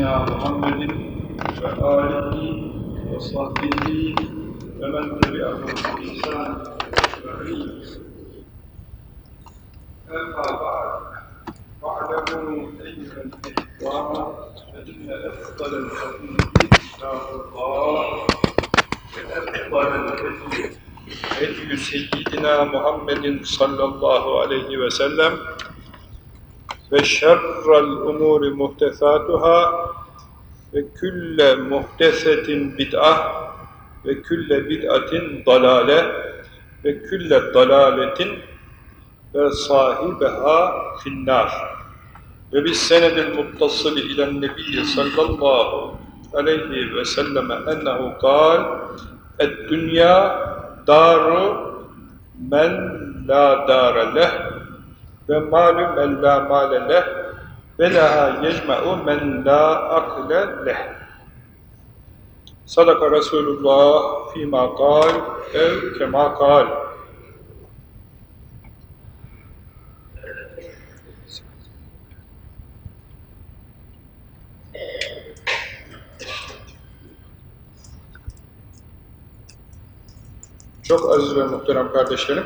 سيدنا محمد وآله وصحبه ومن تبعهم بإحسان أجمعين أما بعد واعلموا أيها الإخوان فإن أفضل الحديث كتاب الله وأفضل الهدي هدي سيدنا محمد صلى الله عليه وسلم ve şerrel umuri muhtesatuhâ ve külle muhtesetin bid'ah ve külle bid'atin dalale ve külle dalaletin ve sahibeha finnâr. Ve bis senedil muttasili ilen nebiyye sallallahu aleyhi ve selleme ennehu kal et dünya daru men la dare leh ve malü men la male leh ve laha yecme'u men la akle leh. Sadaka Resulullah fîmâ kal ev kemâ kal. Çok aziz ve muhterem kardeşlerim,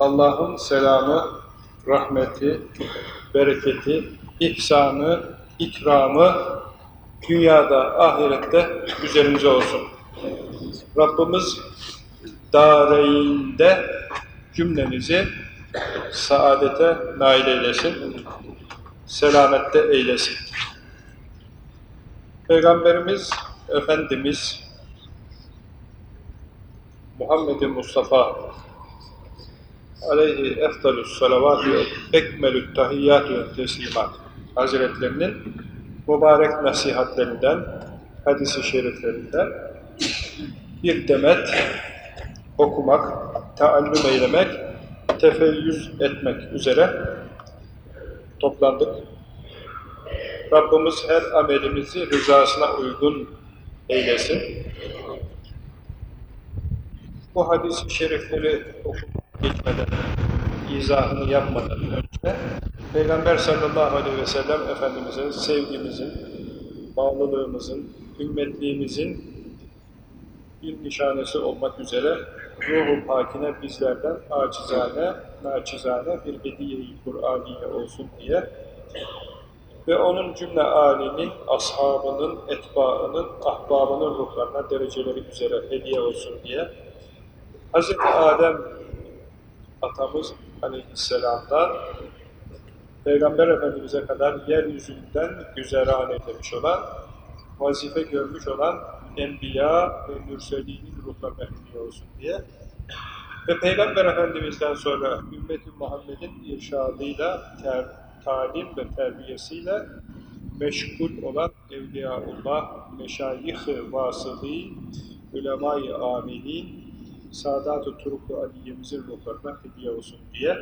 Allah'ın selamı, rahmeti, bereketi, ihsanı, ikramı dünyada, ahirette üzerimize olsun. Rabbimiz dareynde cümlemizi saadete nail eylesin, selamette eylesin. Peygamberimiz, Efendimiz Muhammed Mustafa aleyhi eftalus salavatü ve ekmelü teslimat Hazretlerinin mübarek nasihatlerinden, hadisi şeriflerinden bir demet okumak, taallüm eylemek, tefeyyüz etmek üzere toplandık. Rabbimiz her amelimizi rızasına uygun eylesin. Bu hadis-i şerifleri okumak geçmeden, izahını yapmadan önce Peygamber sallallahu aleyhi ve sellem Efendimiz'e sevgimizin, bağlılığımızın, ümmetliğimizin bir nişanesi olmak üzere ruhu pakine bizlerden acizane, naçizane bir hediye-i Kur'aniye olsun diye ve onun cümle âlinin, ashabının, etbaının, ahbabının ruhlarına dereceleri üzere hediye olsun diye Hz. Adem atamız aleyhisselamdan Peygamber Efendimiz'e kadar yeryüzünden güzeran edilmiş olan, vazife görmüş olan Enbiya ve Mürselinin ruhlarına hediye olsun diye. Ve Peygamber Efendimiz'den sonra Ümmet-i Muhammed'in irşadıyla, ter, talim ve terbiyesiyle meşgul olan Evliyaullah, Meşayih-i Vasılı, Ulema-i Amilin, Sadat-ı Turuk-u Aliye'mizin ruhlarına hediye olsun diye.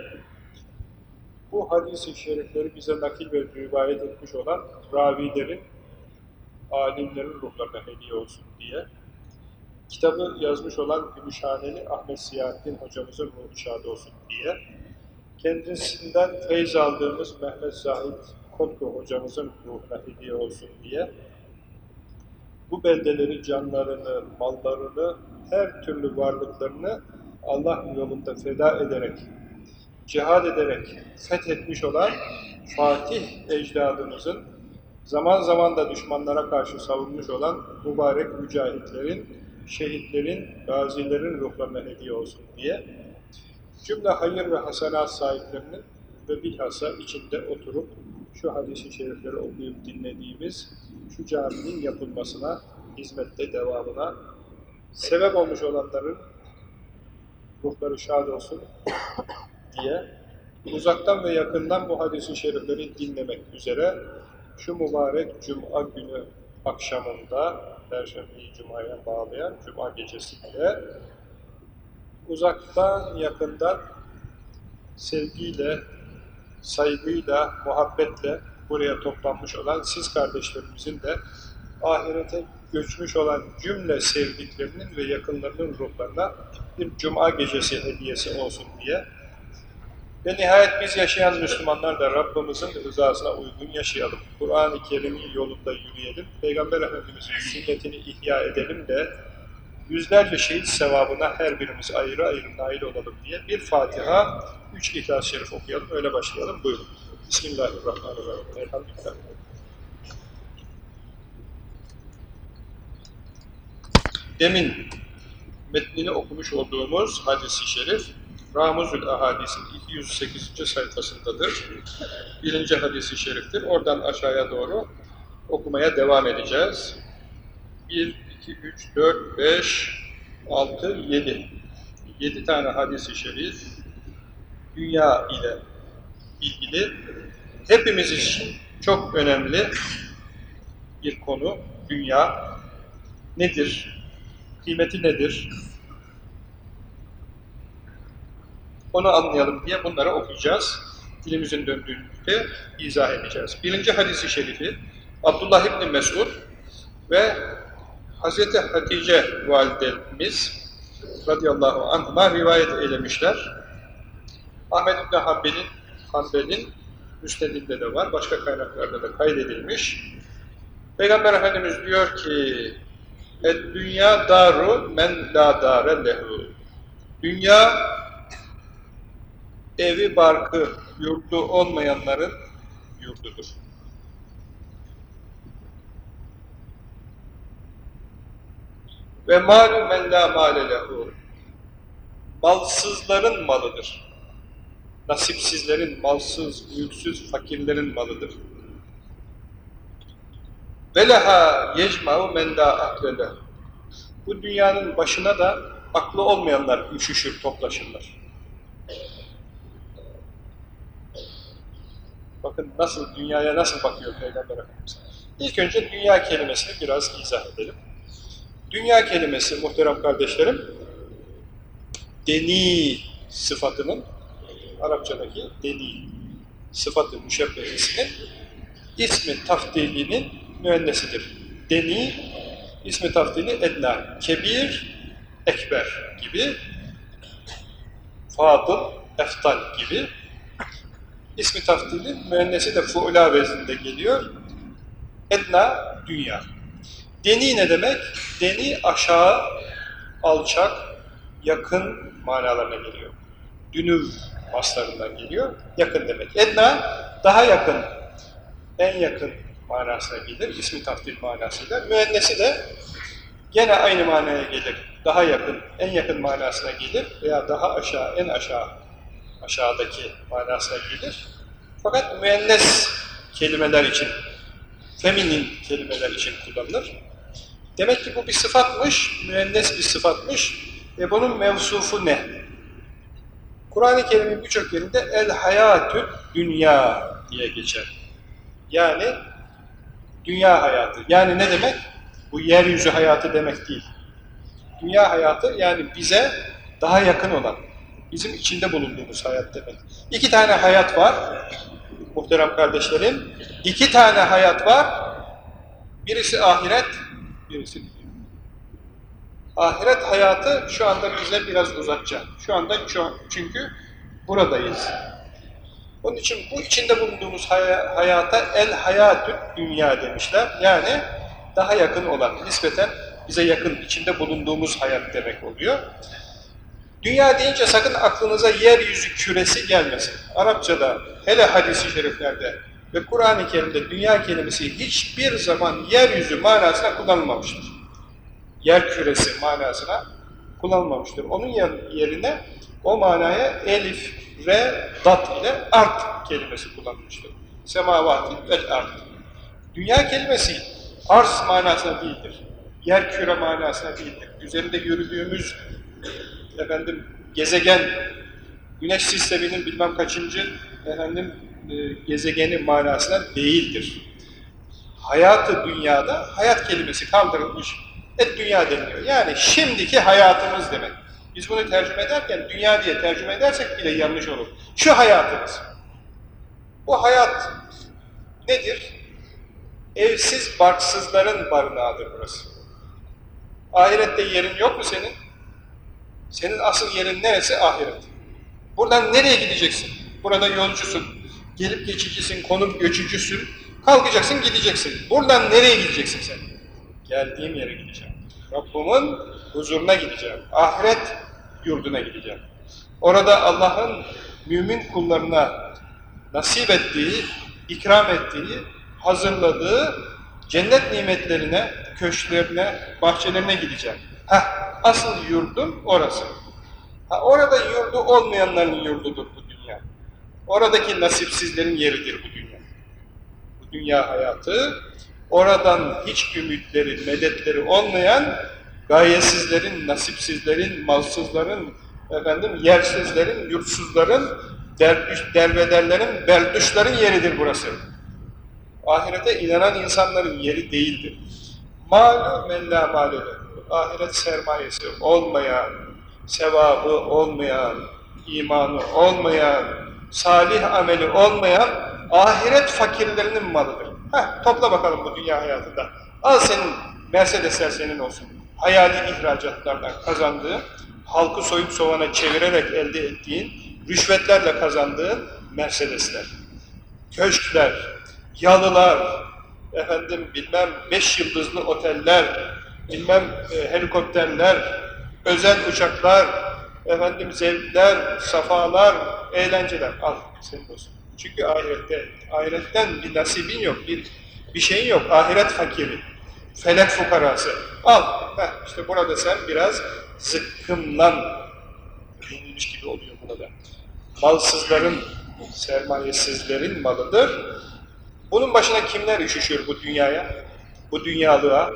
Bu hadis-i şerifleri bize nakil ve rivayet etmiş olan ravilerin, alimlerin ruhlarına hediye olsun diye. Kitabı yazmış olan Gümüşhaneli Ahmet Siyahattin hocamızın ruhu şad olsun diye. Kendisinden feyz aldığımız Mehmet Zahid Kotku hocamızın ruhuna hediye olsun diye. Bu beldeleri, canlarını, mallarını, her türlü varlıklarını Allah yolunda feda ederek, cihad ederek fethetmiş olan Fatih ecdadımızın zaman zaman da düşmanlara karşı savunmuş olan mübarek mücahitlerin, şehitlerin, gazilerin ruhlarına hediye olsun diye cümle hayır ve hasenat sahiplerinin ve bilhassa içinde oturup şu hadis-i şerifleri okuyup dinlediğimiz şu caminin yapılmasına, hizmette devamına sebep olmuş olanların ruhları şad olsun diye uzaktan ve yakından bu hadis-i şerifleri dinlemek üzere şu mübarek Cuma günü akşamında Perşembeyi Cuma'ya bağlayan Cuma gecesinde uzaktan yakından sevgiyle, saygıyla, muhabbetle buraya toplanmış olan siz kardeşlerimizin de ahirete göçmüş olan cümle sevdiklerinin ve yakınlarının ruhlarına bir cuma gecesi hediyesi olsun diye Ve nihayet biz yaşayan Müslümanlar da Rabbimizin rızasına uygun yaşayalım. Kur'an-ı Kerim'in yolunda yürüyelim. Peygamber Efendimiz'in sünnetini ihya edelim de yüzlerce şehit sevabına her birimiz ayrı ayrı nail olalım diye bir Fatiha, üç İhlas-ı Şerif okuyalım, öyle başlayalım. Buyurun. Bismillahirrahmanirrahim. Elhamdülillah. Demin metnini okumuş olduğumuz hadisi şerif Ramuzül Ahadis'in 208. sayfasındadır. Birinci hadisi şeriftir. Oradan aşağıya doğru okumaya devam edeceğiz. 1, 2, 3, 4, 5, 6, 7. 7 tane hadisi şerif dünya ile ilgili hepimiz için çok önemli bir konu. Dünya nedir? Kıymeti nedir? Onu anlayalım diye bunları okuyacağız. Dilimizin döndüğünde izah edeceğiz. Birinci hadisi şerifi Abdullah İbni Mesud ve Hazreti Hatice validemiz radıyallahu anh'a rivayet eylemişler. Ahmet İbni Hanbel'in Hanbel'in müstedinde de var, başka kaynaklarda da kaydedilmiş. Peygamber Efendimiz diyor ki dünya daru men la dare lehu. Dünya evi, barkı, yurdu olmayanların yurdudur. Ve malü men la mâle lehu. Malsızların malıdır. Nasipsizlerin, malsız, mülksüz, fakirlerin malıdır. Yecma'u men la aklele. Bu dünyanın başına da aklı olmayanlar üşüşür, toplaşırlar. Bakın nasıl, dünyaya nasıl bakıyor Peygamber Efendimiz. İlk önce dünya kelimesini biraz izah edelim. Dünya kelimesi muhterem kardeşlerim, deni sıfatının, Arapçadaki deni sıfatı müşebbehesinin ismi tafdilinin müennesidir. Deni, ismi tafdili edna, kebir, ekber gibi, fadıl, eftal gibi ismi tafdili müennesi de fuula vezninde geliyor. Edna, dünya. Deni ne demek? Deni aşağı, alçak, yakın manalarına geliyor. Dünüv maslarından geliyor. Yakın demek. Edna, daha yakın, en yakın manasına gelir. ismi tafdil manasıyla. Müennesi de gene aynı manaya gelir. Daha yakın, en yakın manasına gelir veya daha aşağı, en aşağı aşağıdaki manasına gelir. Fakat müennes kelimeler için, feminin kelimeler için kullanılır. Demek ki bu bir sıfatmış, müennes bir sıfatmış ve bunun mevsufu ne? Kur'an-ı Kerim'in birçok yerinde el hayatü dünya diye geçer. Yani dünya hayatı. Yani ne demek? Bu yeryüzü hayatı demek değil. Dünya hayatı yani bize daha yakın olan, bizim içinde bulunduğumuz hayat demek. İki tane hayat var, muhterem kardeşlerim. İki tane hayat var, birisi ahiret, birisi. Ahiret hayatı şu anda bize biraz uzakça. Şu anda çünkü buradayız. Onun için bu içinde bulunduğumuz hayata el hayatü dünya demişler. Yani daha yakın olan, nispeten bize yakın, içinde bulunduğumuz hayat demek oluyor. Dünya deyince sakın aklınıza yeryüzü küresi gelmesin. Arapçada, hele hadisi şeriflerde ve Kur'an-ı Kerim'de dünya kelimesi hiçbir zaman yeryüzü manasına kullanılmamıştır. Yer küresi manasına kullanılmamıştır. Onun yerine o manaya elif, re, dat ile art kelimesi kullanılmıştır. Semavati ve art. Dünya kelimesi arz manasına değildir. Yer küre manasına değildir. Üzerinde yürüdüğümüz efendim gezegen, güneş sisteminin bilmem kaçıncı efendim e, gezegeni manasına değildir. Hayatı dünyada hayat kelimesi kaldırılmış, et dünya deniliyor. Yani şimdiki hayatımız demek. Biz bunu tercüme ederken dünya diye tercüme edersek bile yanlış olur. Şu hayatımız. Bu hayat nedir? Evsiz barksızların barınağıdır burası. Ahirette yerin yok mu senin? Senin asıl yerin neresi? Ahiret. Buradan nereye gideceksin? Burada yolcusun. Gelip geçicisin, konup göçücüsün. Kalkacaksın, gideceksin. Buradan nereye gideceksin sen? Geldiğim yere gideceğim. Rabbimin huzuruna gideceğim. Ahiret yurduna gideceğim. Orada Allah'ın mümin kullarına nasip ettiği, ikram ettiği, hazırladığı cennet nimetlerine, köşklerine, bahçelerine gideceğim. Heh, asıl yurdum orası. Ha, orada yurdu olmayanların yurdudur bu dünya. Oradaki nasipsizlerin yeridir bu dünya. Bu dünya hayatı, oradan hiç ümitleri, medetleri olmayan gayesizlerin, nasipsizlerin, malsızların, efendim yersizlerin, yurtsuzların, derviş, derbederlerin, berduşların yeridir burası. Ahirete inanan insanların yeri değildir. Malu men la. Ahiret sermayesi olmayan, sevabı olmayan, imanı olmayan, salih ameli olmayan ahiret fakirlerinin malıdır. Heh, topla bakalım bu dünya hayatında. Al senin, Mercedesler senin olsun. Hayali ihracatlardan kazandığın, halkı soyup sovana çevirerek elde ettiğin, rüşvetlerle kazandığın Mercedesler. Köşkler, yalılar, efendim bilmem beş yıldızlı oteller, bilmem e, helikopterler, özel uçaklar, efendim zevkler, safalar, eğlenceler. Al senin olsun. Çünkü ahirette, ahiretten bir nasibin yok, bir bir şeyin yok. Ahiret fakiri, felek fukarası. Al, heh, işte burada sen biraz zıkkımlan yenilmiş gibi oluyor burada. Malsızların, sermayesizlerin malıdır. Bunun başına kimler üşüşür bu dünyaya? Bu dünyalığa,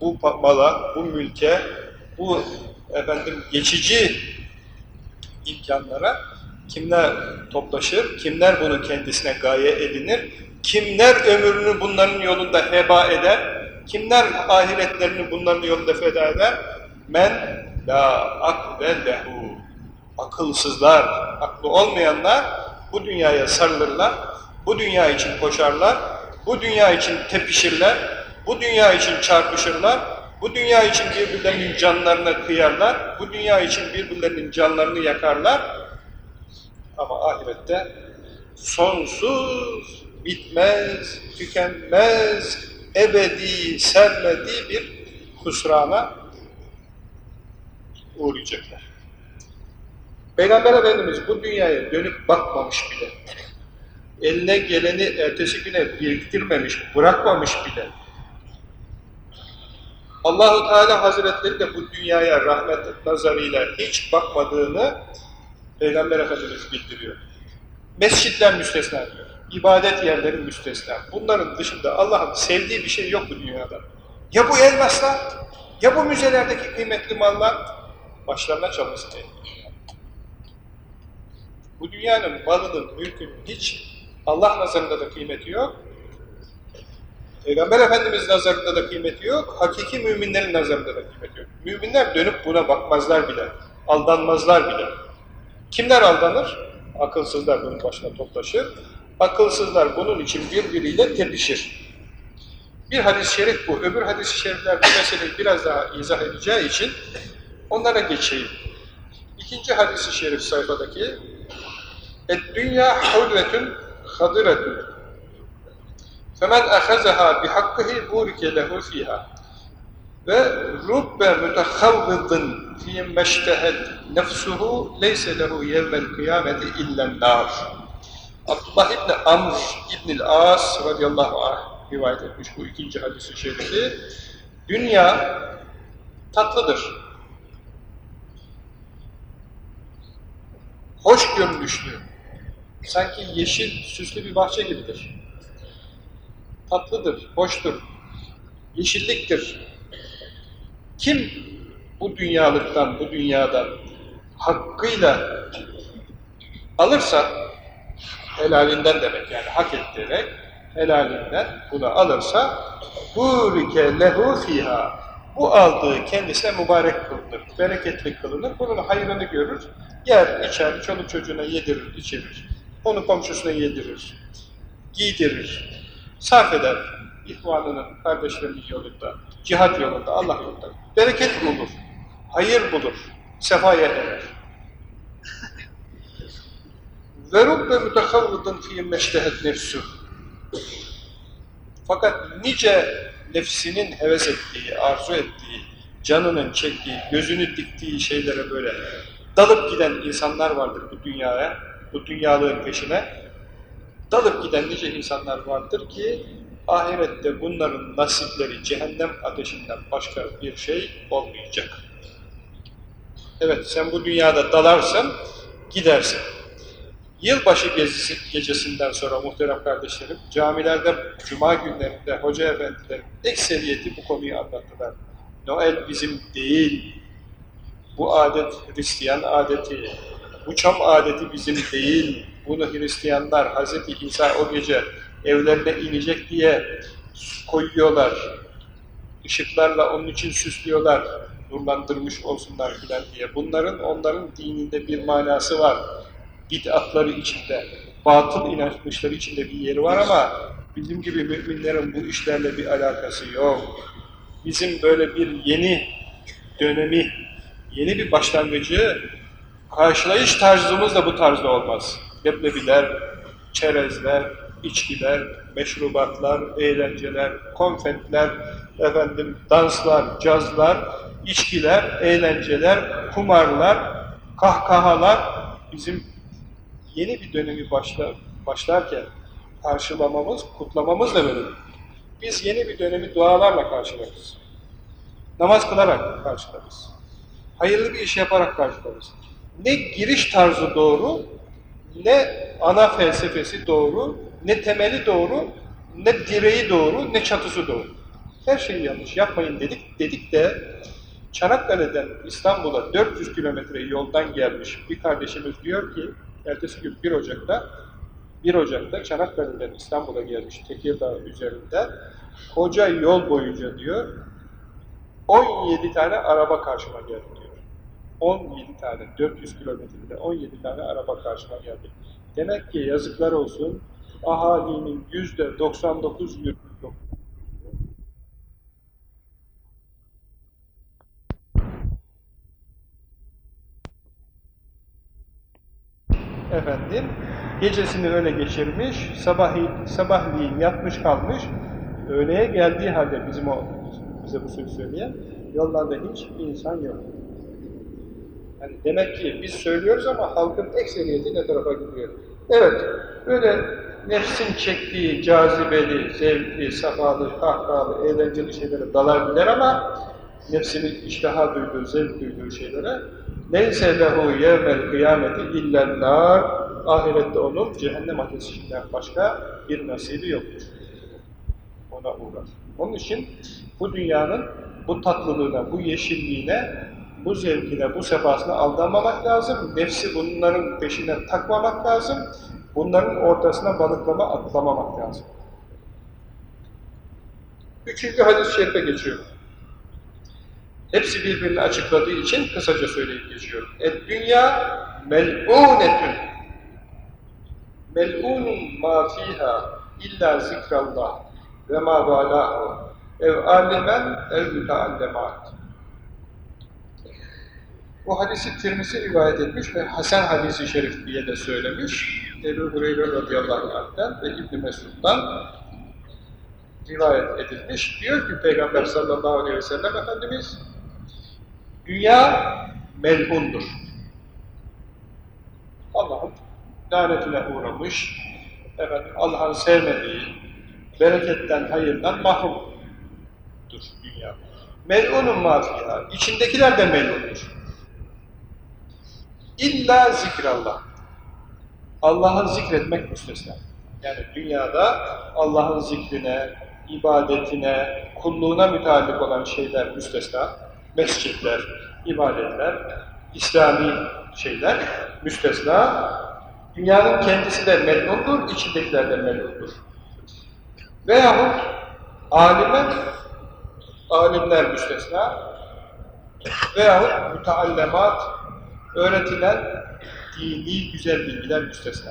bu mala, bu mülke, bu efendim geçici imkanlara kimler toplaşır, kimler bunu kendisine gaye edinir, kimler ömrünü bunların yolunda heba eder, kimler ahiretlerini bunların yolunda feda eder? Men la akle lehu. Akılsızlar, aklı olmayanlar bu dünyaya sarılırlar, bu dünya için koşarlar, bu dünya için tepişirler, bu dünya için çarpışırlar, bu dünya için birbirlerinin canlarına kıyarlar, bu dünya için birbirlerinin canlarını yakarlar. Ama ahirette sonsuz, bitmez, tükenmez, ebedi, sermedi bir husrana uğrayacaklar. Peygamber Efendimiz bu dünyaya dönüp bakmamış bile. Eline geleni ertesi güne biriktirmemiş, bırakmamış bile. Allahu Teala Hazretleri de bu dünyaya rahmet nazarıyla hiç bakmadığını Peygamber Efendimiz bildiriyor. Mescitler müstesna diyor. İbadet yerleri müstesna. Bunların dışında Allah'ın sevdiği bir şey yok bu dünyada. Ya bu elmaslar, ya bu müzelerdeki kıymetli mallar başlarına çalınsın. Bu dünyanın malının, mülkünün hiç Allah nazarında da kıymeti yok. Peygamber Efendimiz nazarında da kıymeti yok. Hakiki müminlerin nazarında da kıymeti yok. Müminler dönüp buna bakmazlar bile. Aldanmazlar bile. Kimler aldanır? Akılsızlar bunun başına toplaşır. Akılsızlar bunun için birbiriyle tepişir. Bir hadis-i şerif bu. Öbür hadis-i şerifler bu meseleyi biraz daha izah edeceği için onlara geçeyim. İkinci hadis-i şerif sayfadaki اَدْدُنْيَا حُلْوَةٌ خَضِرَةٌ فَمَنْ اَخَزَهَا بِحَقِّهِ بُورِكَ لَهُ ف۪يهَا ve rubbe mütehavvıdın fîmmeştehet nefsuhu leyse lehu yevmel kıyameti illen nar. Abdullah İbni Amr İbnil As radıyallahu anh rivayet etmiş bu ikinci hadisi şerifi. Dünya tatlıdır. Hoş görünüşlü. Sanki yeşil, süslü bir bahçe gibidir. Tatlıdır, hoştur. Yeşilliktir, kim bu dünyalıktan, bu dünyadan hakkıyla alırsa, helalinden demek. Yani hak ettirerek helalinden bunu alırsa burike lehu fiha bu aldığı kendisine mübarek kılınır, bereketli kılınır, bunun hayrını görür, yer, içer, çoluk çocuğuna yedirir, içirir, onu komşusuna yedirir, giydirir, sarf eder, ihvanının, kardeşlerinin yolunda, cihat yolunda, Allah yolunda, bereket bulur, hayır bulur, sefaya erer. Ve rubbe mütekavvıdın fî meştehet nefsü. Fakat nice nefsinin heves ettiği, arzu ettiği, canının çektiği, gözünü diktiği şeylere böyle dalıp giden insanlar vardır bu dünyaya, bu dünyalığın peşine. Dalıp giden nice insanlar vardır ki ahirette bunların nasipleri cehennem ateşinden başka bir şey olmayacak. Evet sen bu dünyada dalarsın, gidersin. Yılbaşı gezisi, gecesinden sonra muhterem kardeşlerim, camilerde, cuma günlerinde hoca efendilerin ekseriyeti bu konuyu anlattılar. Noel bizim değil, bu adet Hristiyan adeti, bu çam adeti bizim değil, bunu Hristiyanlar Hz. İsa o gece evlerine inecek diye koyuyorlar, ışıklarla onun için süslüyorlar, nurlandırmış olsunlar filan diye. Bunların onların dininde bir manası var bid'atları içinde, batıl inançları içinde bir yeri var ama bizim gibi müminlerin bu işlerle bir alakası yok. Bizim böyle bir yeni dönemi, yeni bir başlangıcı karşılayış tarzımız da bu tarzda olmaz. Leblebiler, çerezler, içkiler, meşrubatlar, eğlenceler, konfetler, efendim danslar, cazlar, içkiler, eğlenceler, kumarlar, kahkahalar bizim yeni bir dönemi başlar, başlarken karşılamamız, kutlamamız da böyle. Biz yeni bir dönemi dualarla karşılarız. Namaz kılarak karşılarız. Hayırlı bir iş yaparak karşılarız. Ne giriş tarzı doğru, ne ana felsefesi doğru, ne temeli doğru, ne direği doğru, ne çatısı doğru. Her şeyi yanlış yapmayın dedik. Dedik de Çanakkale'den İstanbul'a 400 kilometre yoldan gelmiş bir kardeşimiz diyor ki ertesi gün 1 Ocak'ta 1 Ocak'ta Çanakkale'den İstanbul'a gelmiş Tekirdağ üzerinde koca yol boyunca diyor 17 tane araba karşıma geldi diyor. 17 tane, 400 kilometrede 17 tane araba karşıma geldi. Demek ki yazıklar olsun ahalinin yüzde 99 efendim gecesini öyle geçirmiş, sabahleyin, sabahleyin yatmış kalmış, öğleye geldiği halde bizim o bize bu sözü söyleyen yollarda hiç insan yok. Yani demek ki biz söylüyoruz ama halkın ekseriyeti ne tarafa gidiyor? Evet, öyle nefsin çektiği cazibeli, zevkli, safalı, kahkahalı, eğlenceli şeylere dalar gider ama nefsinin iştaha duyduğu, zevk duyduğu şeylere Neyse lehu yevmel kıyameti illen nar ahirette onun cehennem ateşinden başka bir nasibi yoktur. Ona uğrar. Onun için bu dünyanın bu tatlılığına, bu yeşilliğine, bu zevkine, bu sefasına aldanmamak lazım. Nefsi bunların peşine takmamak lazım. Bunların ortasına balıklama atlamamak lazım. Üçüncü hadis-i şerife geçiyorum. Hepsi birbirini açıkladığı için kısaca söyleyip geçiyorum. Et dünya mel'unetün mel'unun ma fiha illa zikrallah ve ma balahu ev alimen ev müteallemat bu hadisi Tirmizi rivayet etmiş ve Hasan hadisi şerif diye de söylemiş. Ebu Hureyre radıyallahu anh'ten ve İbn Mesud'dan rivayet edilmiş. Diyor ki Peygamber sallallahu aleyhi ve sellem Efendimiz Dünya melhundur. Allah'ın lanetine uğramış, efendim Allah'ın sevmediği, bereketten, hayırdan mahrumdur dünya. Mel'unun mafiha, içindekiler de mel'undur. İlla zikrallah. Allah'ı zikretmek müstesna. Yani dünyada Allah'ın zikrine, ibadetine, kulluğuna müteallik olan şeyler müstesna mescitler, ibadetler, İslami şeyler müstesna. Dünyanın kendisi de memnundur, içindekiler de memnundur. Veyahut alime, alimler müstesna veyahut müteallemat, öğretilen dini güzel bilgiler müstesna.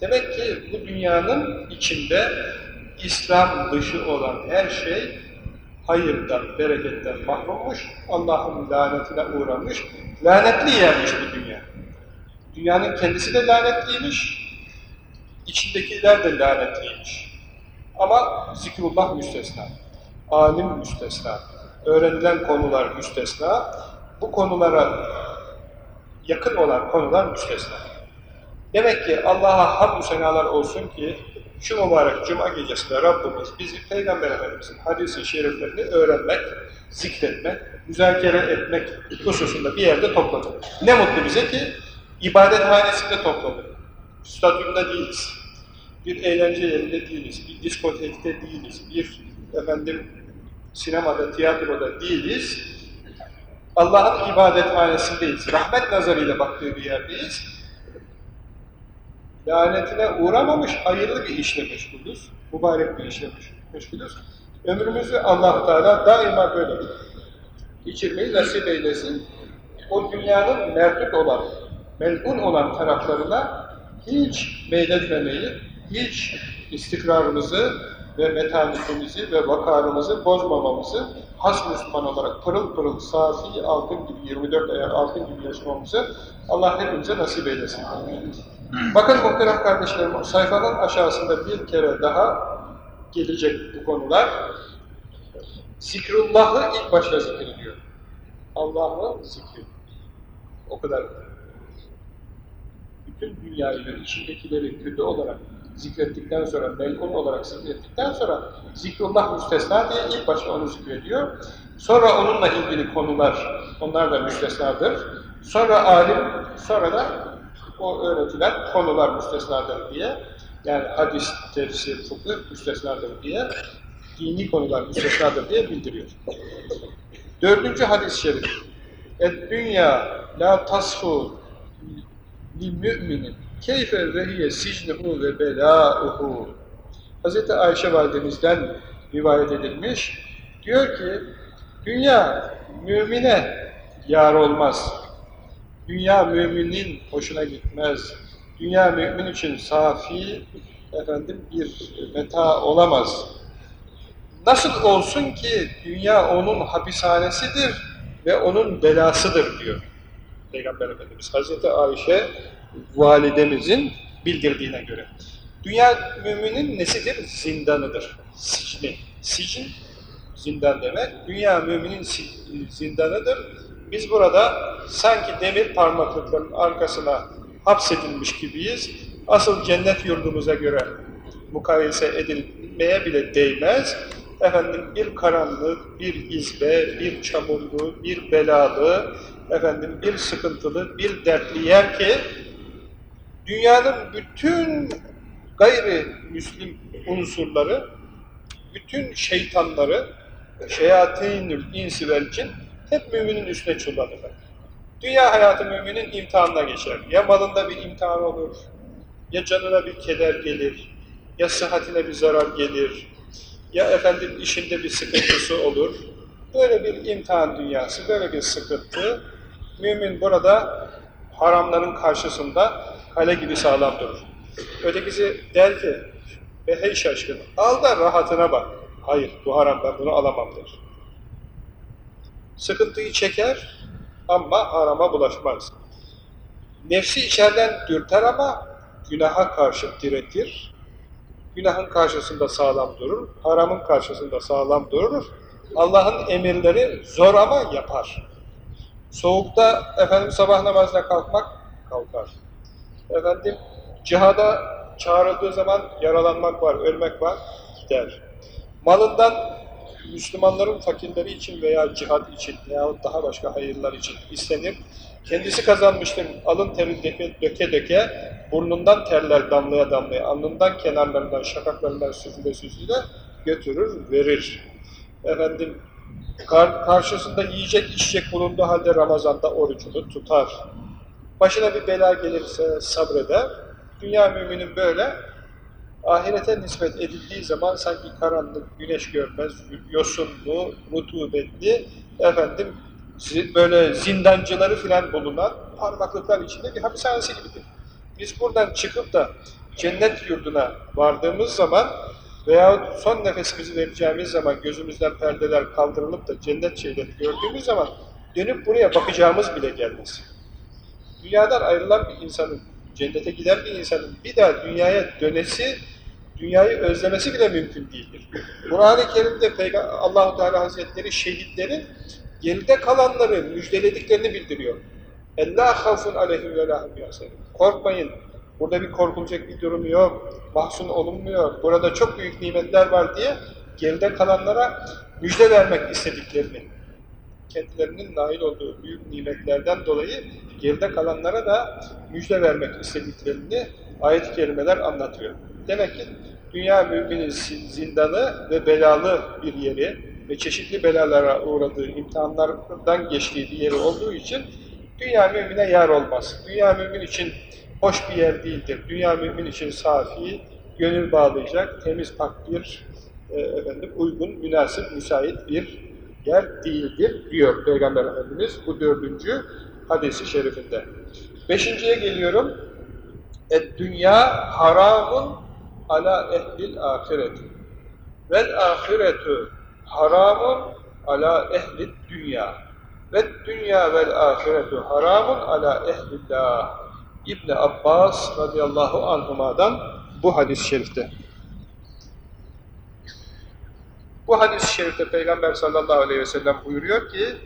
Demek ki bu dünyanın içinde İslam dışı olan her şey hayırdan, bereketten mahrummuş, Allah'ın lanetine uğramış, lanetli yermiş bu dünya. Dünyanın kendisi de lanetliymiş, içindekiler de lanetliymiş. Ama zikrullah müstesna, alim müstesna, öğrenilen konular müstesna, bu konulara yakın olan konular müstesna. Demek ki Allah'a hamdü senalar olsun ki şu mübarek cuma gecesinde Rabbimiz bizi Peygamber Efendimiz'in hadisi şeriflerini öğrenmek, zikretmek, müzakere etmek hususunda bir yerde topladı. Ne mutlu bize ki ibadethanesinde topladı. Stadyumda değiliz. Bir eğlence yerinde değiliz. Bir diskotekte değiliz. Bir efendim sinemada, tiyatroda değiliz. Allah'ın ibadethanesindeyiz. Rahmet nazarıyla baktığı bir yerdeyiz lanetine uğramamış hayırlı bir işle meşgulüz. Mübarek bir işle meşgulüz. Ömrümüzü allah Teala daima böyle geçirmeyi nasip eylesin. O dünyanın merdut olan, melun olan taraflarına hiç meyletmemeyi, hiç istikrarımızı ve metanetimizi ve vakarımızı bozmamamızı, has Müslüman olarak pırıl pırıl, safi altın gibi, 24 ayar altın gibi yaşamamızı Allah hepimize nasip eylesin. Bakın muhterem kardeşlerim, sayfanın aşağısında bir kere daha gelecek bu konular. Zikrullah'ı ilk başta zikrediyor. Allah'ı zikri. O kadar. Bütün dünyayı ve içindekileri kötü olarak zikrettikten sonra, melun olarak zikrettikten sonra zikrullah müstesna diye ilk başta onu zikrediyor. Sonra onunla ilgili konular, onlar da müstesnadır. Sonra alim, sonra da o öğretilen konular müstesnadır diye, yani hadis, tefsir, fıkıh müstesnadır diye, dini konular müstesnadır diye bildiriyor. Dördüncü hadis-i şerif. Et-dünya la tasfu li müminin keyfe ve hiye sicnuhu ve belâuhu. Hz. Ayşe validemizden rivayet edilmiş. Diyor ki, dünya mümine yar olmaz. Dünya müminin hoşuna gitmez. Dünya mümin için safi efendim bir meta olamaz. Nasıl olsun ki dünya onun hapishanesidir ve onun belasıdır diyor Peygamber Efendimiz. Hazreti Ayşe validemizin bildirdiğine göre. Dünya müminin nesidir? Zindanıdır. Sicni. Sicin, zindan demek. Dünya müminin zindanıdır biz burada sanki demir parmaklıkların arkasına hapsedilmiş gibiyiz. Asıl cennet yurdumuza göre mukayese edilmeye bile değmez. Efendim bir karanlık, bir izbe, bir çamurlu, bir belalı, efendim bir sıkıntılı, bir dertli yer ki dünyanın bütün gayri müslim unsurları, bütün şeytanları, şeyatinül insi vel cin hep müminin üstüne çullanırlar. Dünya hayatı müminin imtihanına geçer. Ya malında bir imtihan olur, ya canına bir keder gelir, ya sıhhatine bir zarar gelir, ya efendim işinde bir sıkıntısı olur. Böyle bir imtihan dünyası, böyle bir sıkıntı. Mümin burada haramların karşısında kale gibi sağlam durur. Ötekisi der ki, ve hey şaşkın, al da rahatına bak. Hayır, bu haram ben bunu alamam der. Sıkıntıyı çeker ama harama bulaşmaz. Nefsi içeriden dürter ama günaha karşı diretir. Günahın karşısında sağlam durur, haramın karşısında sağlam durur. Allah'ın emirleri zor ama yapar. Soğukta efendim sabah namazına kalkmak kalkar. Efendim cihada çağrıldığı zaman yaralanmak var, ölmek var, gider. Malından Müslümanların fakirleri için veya cihat için veya daha başka hayırlar için istenir. Kendisi kazanmıştır, alın teri döke döke, döke burnundan terler damlaya damlaya, alnından kenarlarından, şakaklarından süzüle süzüle götürür, verir. Efendim, kar karşısında yiyecek içecek bulunduğu halde Ramazan'da orucunu tutar. Başına bir bela gelirse sabreder. Dünya müminin böyle ahirete nispet edildiği zaman sanki karanlık, güneş görmez, yosunlu, rutubetli, efendim böyle zindancıları filan bulunan parmaklıklar içinde bir hapishanesi gibidir. Biz buradan çıkıp da cennet yurduna vardığımız zaman veya son nefesimizi vereceğimiz zaman gözümüzden perdeler kaldırılıp da cennet şeyleri gördüğümüz zaman dönüp buraya bakacağımız bile gelmez. Dünyadan ayrılan bir insanın cennete giden bir insanın bir daha dünyaya dönesi, dünyayı özlemesi bile mümkün değildir. Kur'an-ı Kerim'de Allahu Teala Hazretleri şehitlerin geride kalanları müjdelediklerini bildiriyor. Ella havfun aleyhim ve lahum Korkmayın. Burada bir korkulacak bir durum yok. Mahzun olunmuyor. Burada çok büyük nimetler var diye geride kalanlara müjde vermek istediklerini, kendilerinin nail olduğu büyük nimetlerden dolayı geride kalanlara da müjde vermek istediklerini ayet-i kerimeler anlatıyor. Demek ki dünya müminin zindanı ve belalı bir yeri ve çeşitli belalara uğradığı, imtihanlardan geçtiği bir yeri olduğu için dünya mümine yar olmaz. Dünya mümin için hoş bir yer değildir. Dünya mümin için safi, gönül bağlayacak, temiz pak bir, e, efendim, uygun, münasip, müsait bir yer değildir diyor Peygamber Efendimiz bu dördüncü hadisi şerifinde. Beşinciye geliyorum. Et dünya haramun ala ehlil ahiret. Vel ahiretu haramun ala ehlid dünya. Ve dünya vel ahiretu haramun ala ehlillah. İbni Abbas radıyallahu anhuma'dan bu hadis-i şerifte. Bu hadis-i şerifte Peygamber sallallahu aleyhi ve sellem buyuruyor ki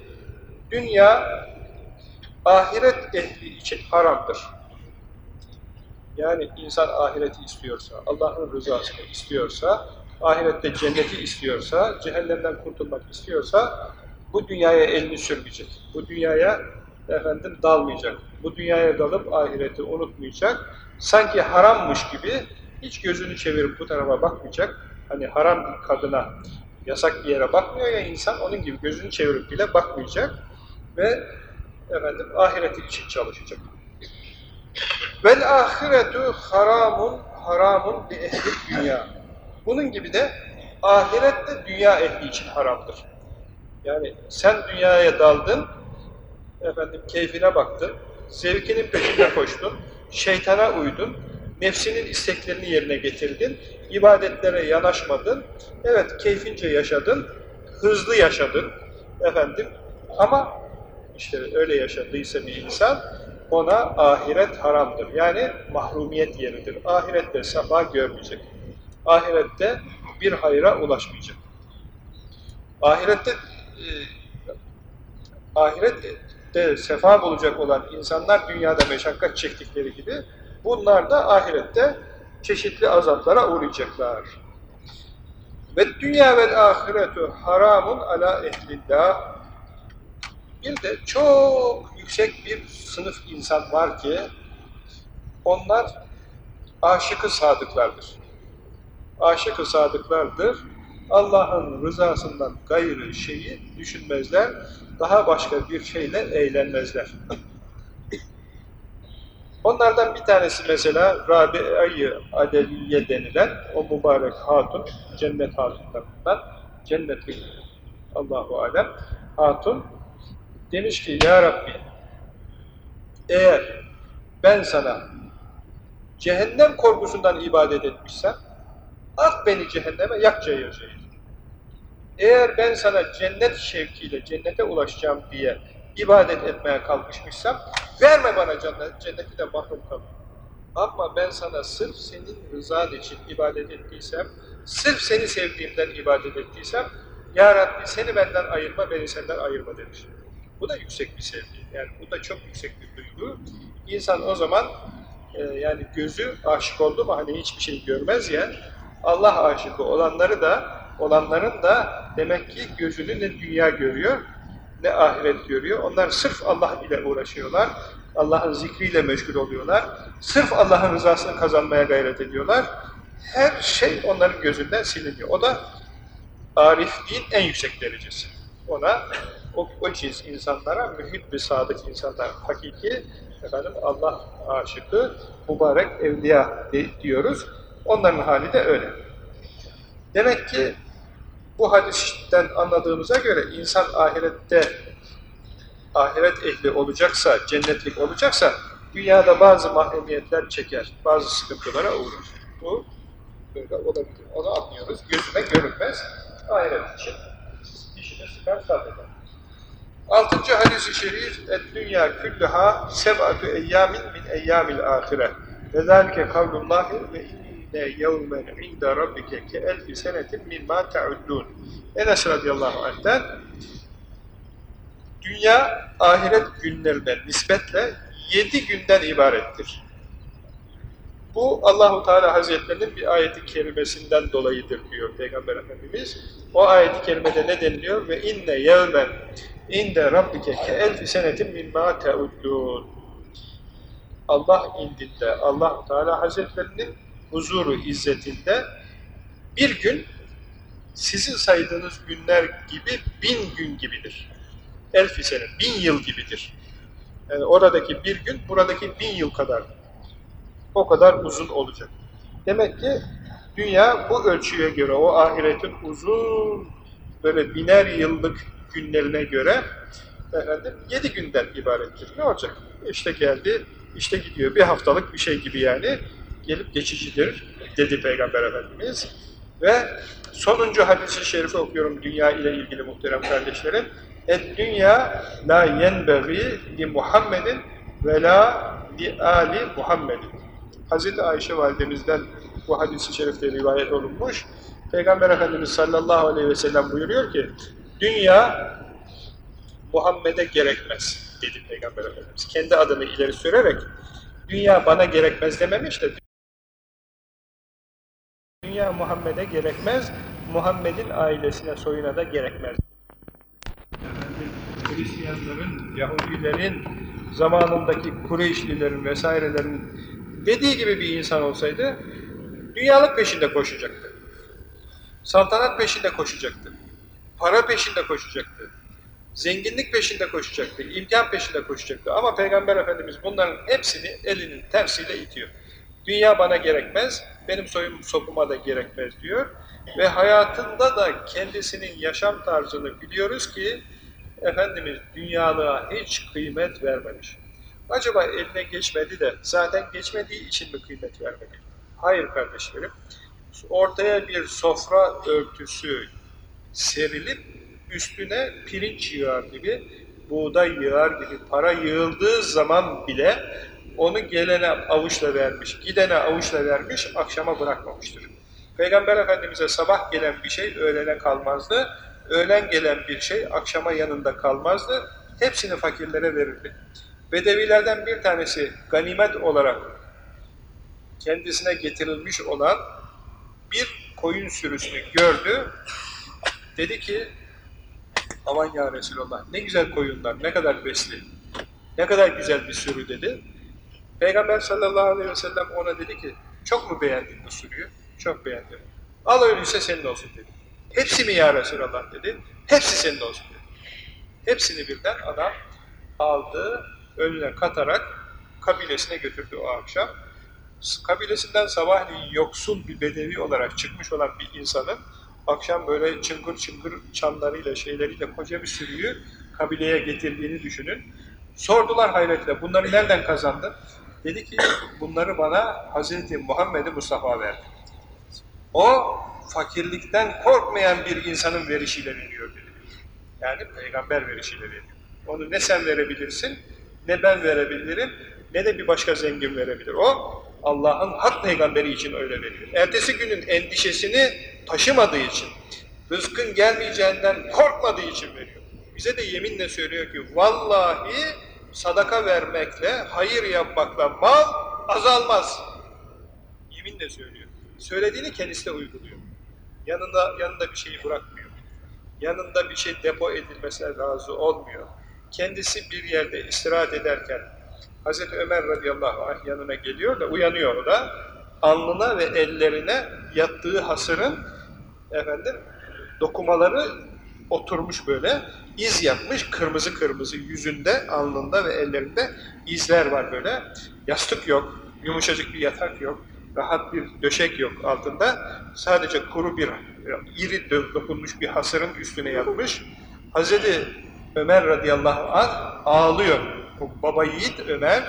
dünya ahiret ehli için haramdır. Yani insan ahireti istiyorsa, Allah'ın rızasını istiyorsa, ahirette cenneti istiyorsa, cehennemden kurtulmak istiyorsa bu dünyaya elini sürmeyecek. Bu dünyaya efendim dalmayacak. Bu dünyaya dalıp ahireti unutmayacak. Sanki harammış gibi hiç gözünü çevirip bu tarafa bakmayacak. Hani haram bir kadına yasak bir yere bakmıyor ya insan onun gibi gözünü çevirip bile bakmayacak ve efendim ahireti için çalışacak. Vel ahiretu haramun haramun bi ehli dünya. Bunun gibi de ahirette dünya ehli için haramdır. Yani sen dünyaya daldın, efendim keyfine baktın, zevkinin peşinde koştun, şeytana uydun, nefsinin isteklerini yerine getirdin, ibadetlere yanaşmadın, evet keyfince yaşadın, hızlı yaşadın efendim ama işte öyle yaşadıysa bir insan ona ahiret haramdır. Yani mahrumiyet yeridir. Ahirette safa görmeyecek. Ahirette bir hayra ulaşmayacak. Ahirette e, ahirette sefa bulacak olan insanlar dünyada meşakkat çektikleri gibi bunlar da ahirette çeşitli azaplara uğrayacaklar. Ve dünya ve ahiretu haramun ala ehlillah. Bir de çok yüksek bir sınıf insan var ki onlar aşıkı sadıklardır. Aşıkı sadıklardır. Allah'ın rızasından gayrı şeyi düşünmezler. Daha başka bir şeyle eğlenmezler. Onlardan bir tanesi mesela Rabi'ayı Adeliye denilen o mübarek hatun, cennet hatunlarından, cennetlik Allahu Alem hatun demiş ki Ya Rabbi eğer ben sana cehennem korkusundan ibadet etmişsem at beni cehenneme yak cayır. Eğer ben sana cennet şevkiyle cennete ulaşacağım diye ibadet etmeye kalkışmışsam verme bana cennet, cenneti de mahrum kalayım. Ama ben sana sırf senin rızan için ibadet ettiysem, sırf seni sevdiğimden ibadet ettiysem, Ya Rabbi seni benden ayırma, beni senden ayırma demiş. Bu da yüksek bir sevgi. Yani bu da çok yüksek bir duygu. İnsan o zaman e, yani gözü aşık oldu mu hani hiçbir şey görmez ya, Allah aşıkı olanları da olanların da demek ki gözünü ne dünya görüyor ne ahiret görüyor. Onlar sırf Allah ile uğraşıyorlar. Allah'ın zikriyle meşgul oluyorlar. Sırf Allah'ın rızasını kazanmaya gayret ediyorlar. Her şey onların gözünden siliniyor. O da arifliğin en yüksek derecesi. Ona o, o cins insanlara mühib bir sadık insanlar, hakiki efendim Allah aşıkı, mübarek evliya diyoruz. Onların hali de öyle. Demek ki bu hadisten anladığımıza göre insan ahirette ahiret ehli olacaksa, cennetlik olacaksa dünyada bazı mahremiyetler çeker, bazı sıkıntılara uğrar. Bu böyle olabilir. Onu anlıyoruz. Gözüme görünmez. Ahiret için dişini sıkar sarf Altıncı hadis-i şerif, dünya küllüha seb'atü eyyamin min eyyamil ahire. Ve zâlike kavlullahi ve inne yevmen inde rabbike ke elfi senetin mimma te'uddûn. Enes radıyallahu anh'ten dünya ahiret günlerine nispetle yedi günden ibarettir. Bu Allahu Teala Hazretlerinin bir ayeti kerimesinden dolayıdır diyor Peygamber Efendimiz. O ayeti kerimede ne deniliyor? Ve inne yevmen inde rabbike ke elfi senetin mimma teuddun. Allah indinde, Allah Teala Hazretlerinin huzuru, izzetinde bir gün sizin saydığınız günler gibi bin gün gibidir. Elfi sene, bin yıl gibidir. Yani oradaki bir gün, buradaki bin yıl kadar. O kadar uzun olacak. Demek ki dünya bu ölçüye göre, o ahiretin uzun, böyle biner yıllık günlerine göre efendim yedi günden ibarettir. Ne olacak? İşte geldi, işte gidiyor. Bir haftalık bir şey gibi yani. Gelip geçicidir dedi Peygamber Efendimiz. Ve sonuncu hadisi şerifi okuyorum dünya ile ilgili muhterem kardeşlerim. Et dünya la yenbeği li Muhammedin ve la li ali Muhammedin. Hazreti Ayşe validemizden bu hadisi şerifte rivayet olunmuş. Peygamber Efendimiz sallallahu aleyhi ve sellem buyuruyor ki dünya Muhammed'e gerekmez dedi Peygamber Efendimiz. Kendi adını ileri sürerek dünya bana gerekmez dememiş de dünya Muhammed'e gerekmez, Muhammed'in ailesine, soyuna da gerekmez. Hristiyanların, Yahudilerin, zamanındaki Kureyşlilerin vesairelerin dediği gibi bir insan olsaydı dünyalık peşinde koşacaktı. Saltanat peşinde koşacaktı. Para peşinde koşacaktı. Zenginlik peşinde koşacaktı. imkan peşinde koşacaktı. Ama Peygamber Efendimiz bunların hepsini elinin tersiyle itiyor. Dünya bana gerekmez, benim soyum sopuma da gerekmez diyor. Ve hayatında da kendisinin yaşam tarzını biliyoruz ki Efendimiz dünyalığa hiç kıymet vermemiş. Acaba eline geçmedi de zaten geçmediği için mi kıymet vermedi? Hayır kardeşlerim. Ortaya bir sofra örtüsü serilip üstüne pirinç yığar gibi, buğday yığar gibi para yığıldığı zaman bile onu gelene avuçla vermiş, gidene avuçla vermiş, akşama bırakmamıştır. Peygamber Efendimiz'e sabah gelen bir şey öğlene kalmazdı, öğlen gelen bir şey akşama yanında kalmazdı, hepsini fakirlere verirdi. Bedevilerden bir tanesi ganimet olarak kendisine getirilmiş olan bir koyun sürüsünü gördü. Dedi ki, aman ya Resulallah ne güzel koyunlar, ne kadar besli, ne kadar güzel bir sürü dedi. Peygamber sallallahu aleyhi ve sellem ona dedi ki, çok mu beğendin bu sürüyü? Çok beğendim. Al öyleyse senin olsun dedi. Hepsi mi ya Resulallah dedi. Hepsi senin olsun dedi. Hepsini birden adam aldı, önüne katarak kabilesine götürdü o akşam. Kabilesinden sabahleyin yoksul bir bedevi olarak çıkmış olan bir insanın akşam böyle çıngır çıngır çanlarıyla şeyleriyle koca bir sürüyü kabileye getirdiğini düşünün. Sordular hayretle bunları nereden kazandın? Dedi ki bunları bana Hazreti Muhammed Mustafa verdi. O fakirlikten korkmayan bir insanın verişiyle veriyor dedi. Yani peygamber verişiyle veriyor. Onu ne sen verebilirsin, ne ben verebilirim, ne de bir başka zengin verebilir. O Allah'ın hak peygamberi için öyle veriyor. Ertesi günün endişesini taşımadığı için, rızkın gelmeyeceğinden korkmadığı için veriyor. Bize de yeminle söylüyor ki vallahi sadaka vermekle, hayır yapmakla mal azalmaz. Yeminle söylüyor. Söylediğini kendisi de uyguluyor. Yanında, yanında bir şeyi bırakmıyor. Yanında bir şey depo edilmesine razı olmuyor. Kendisi bir yerde istirahat ederken Hazreti Ömer radıyallahu anh yanına geliyor da uyanıyor da. Alnına ve ellerine yattığı hasırın efendim dokumaları oturmuş böyle. iz yapmış kırmızı kırmızı yüzünde, alnında ve ellerinde izler var böyle. Yastık yok, yumuşacık bir yatak yok, rahat bir döşek yok altında. Sadece kuru bir, iri dokunmuş bir hasırın üstüne yatmış. Hazreti Ömer radıyallahu anh ağlıyor. O baba yiğit Ömer,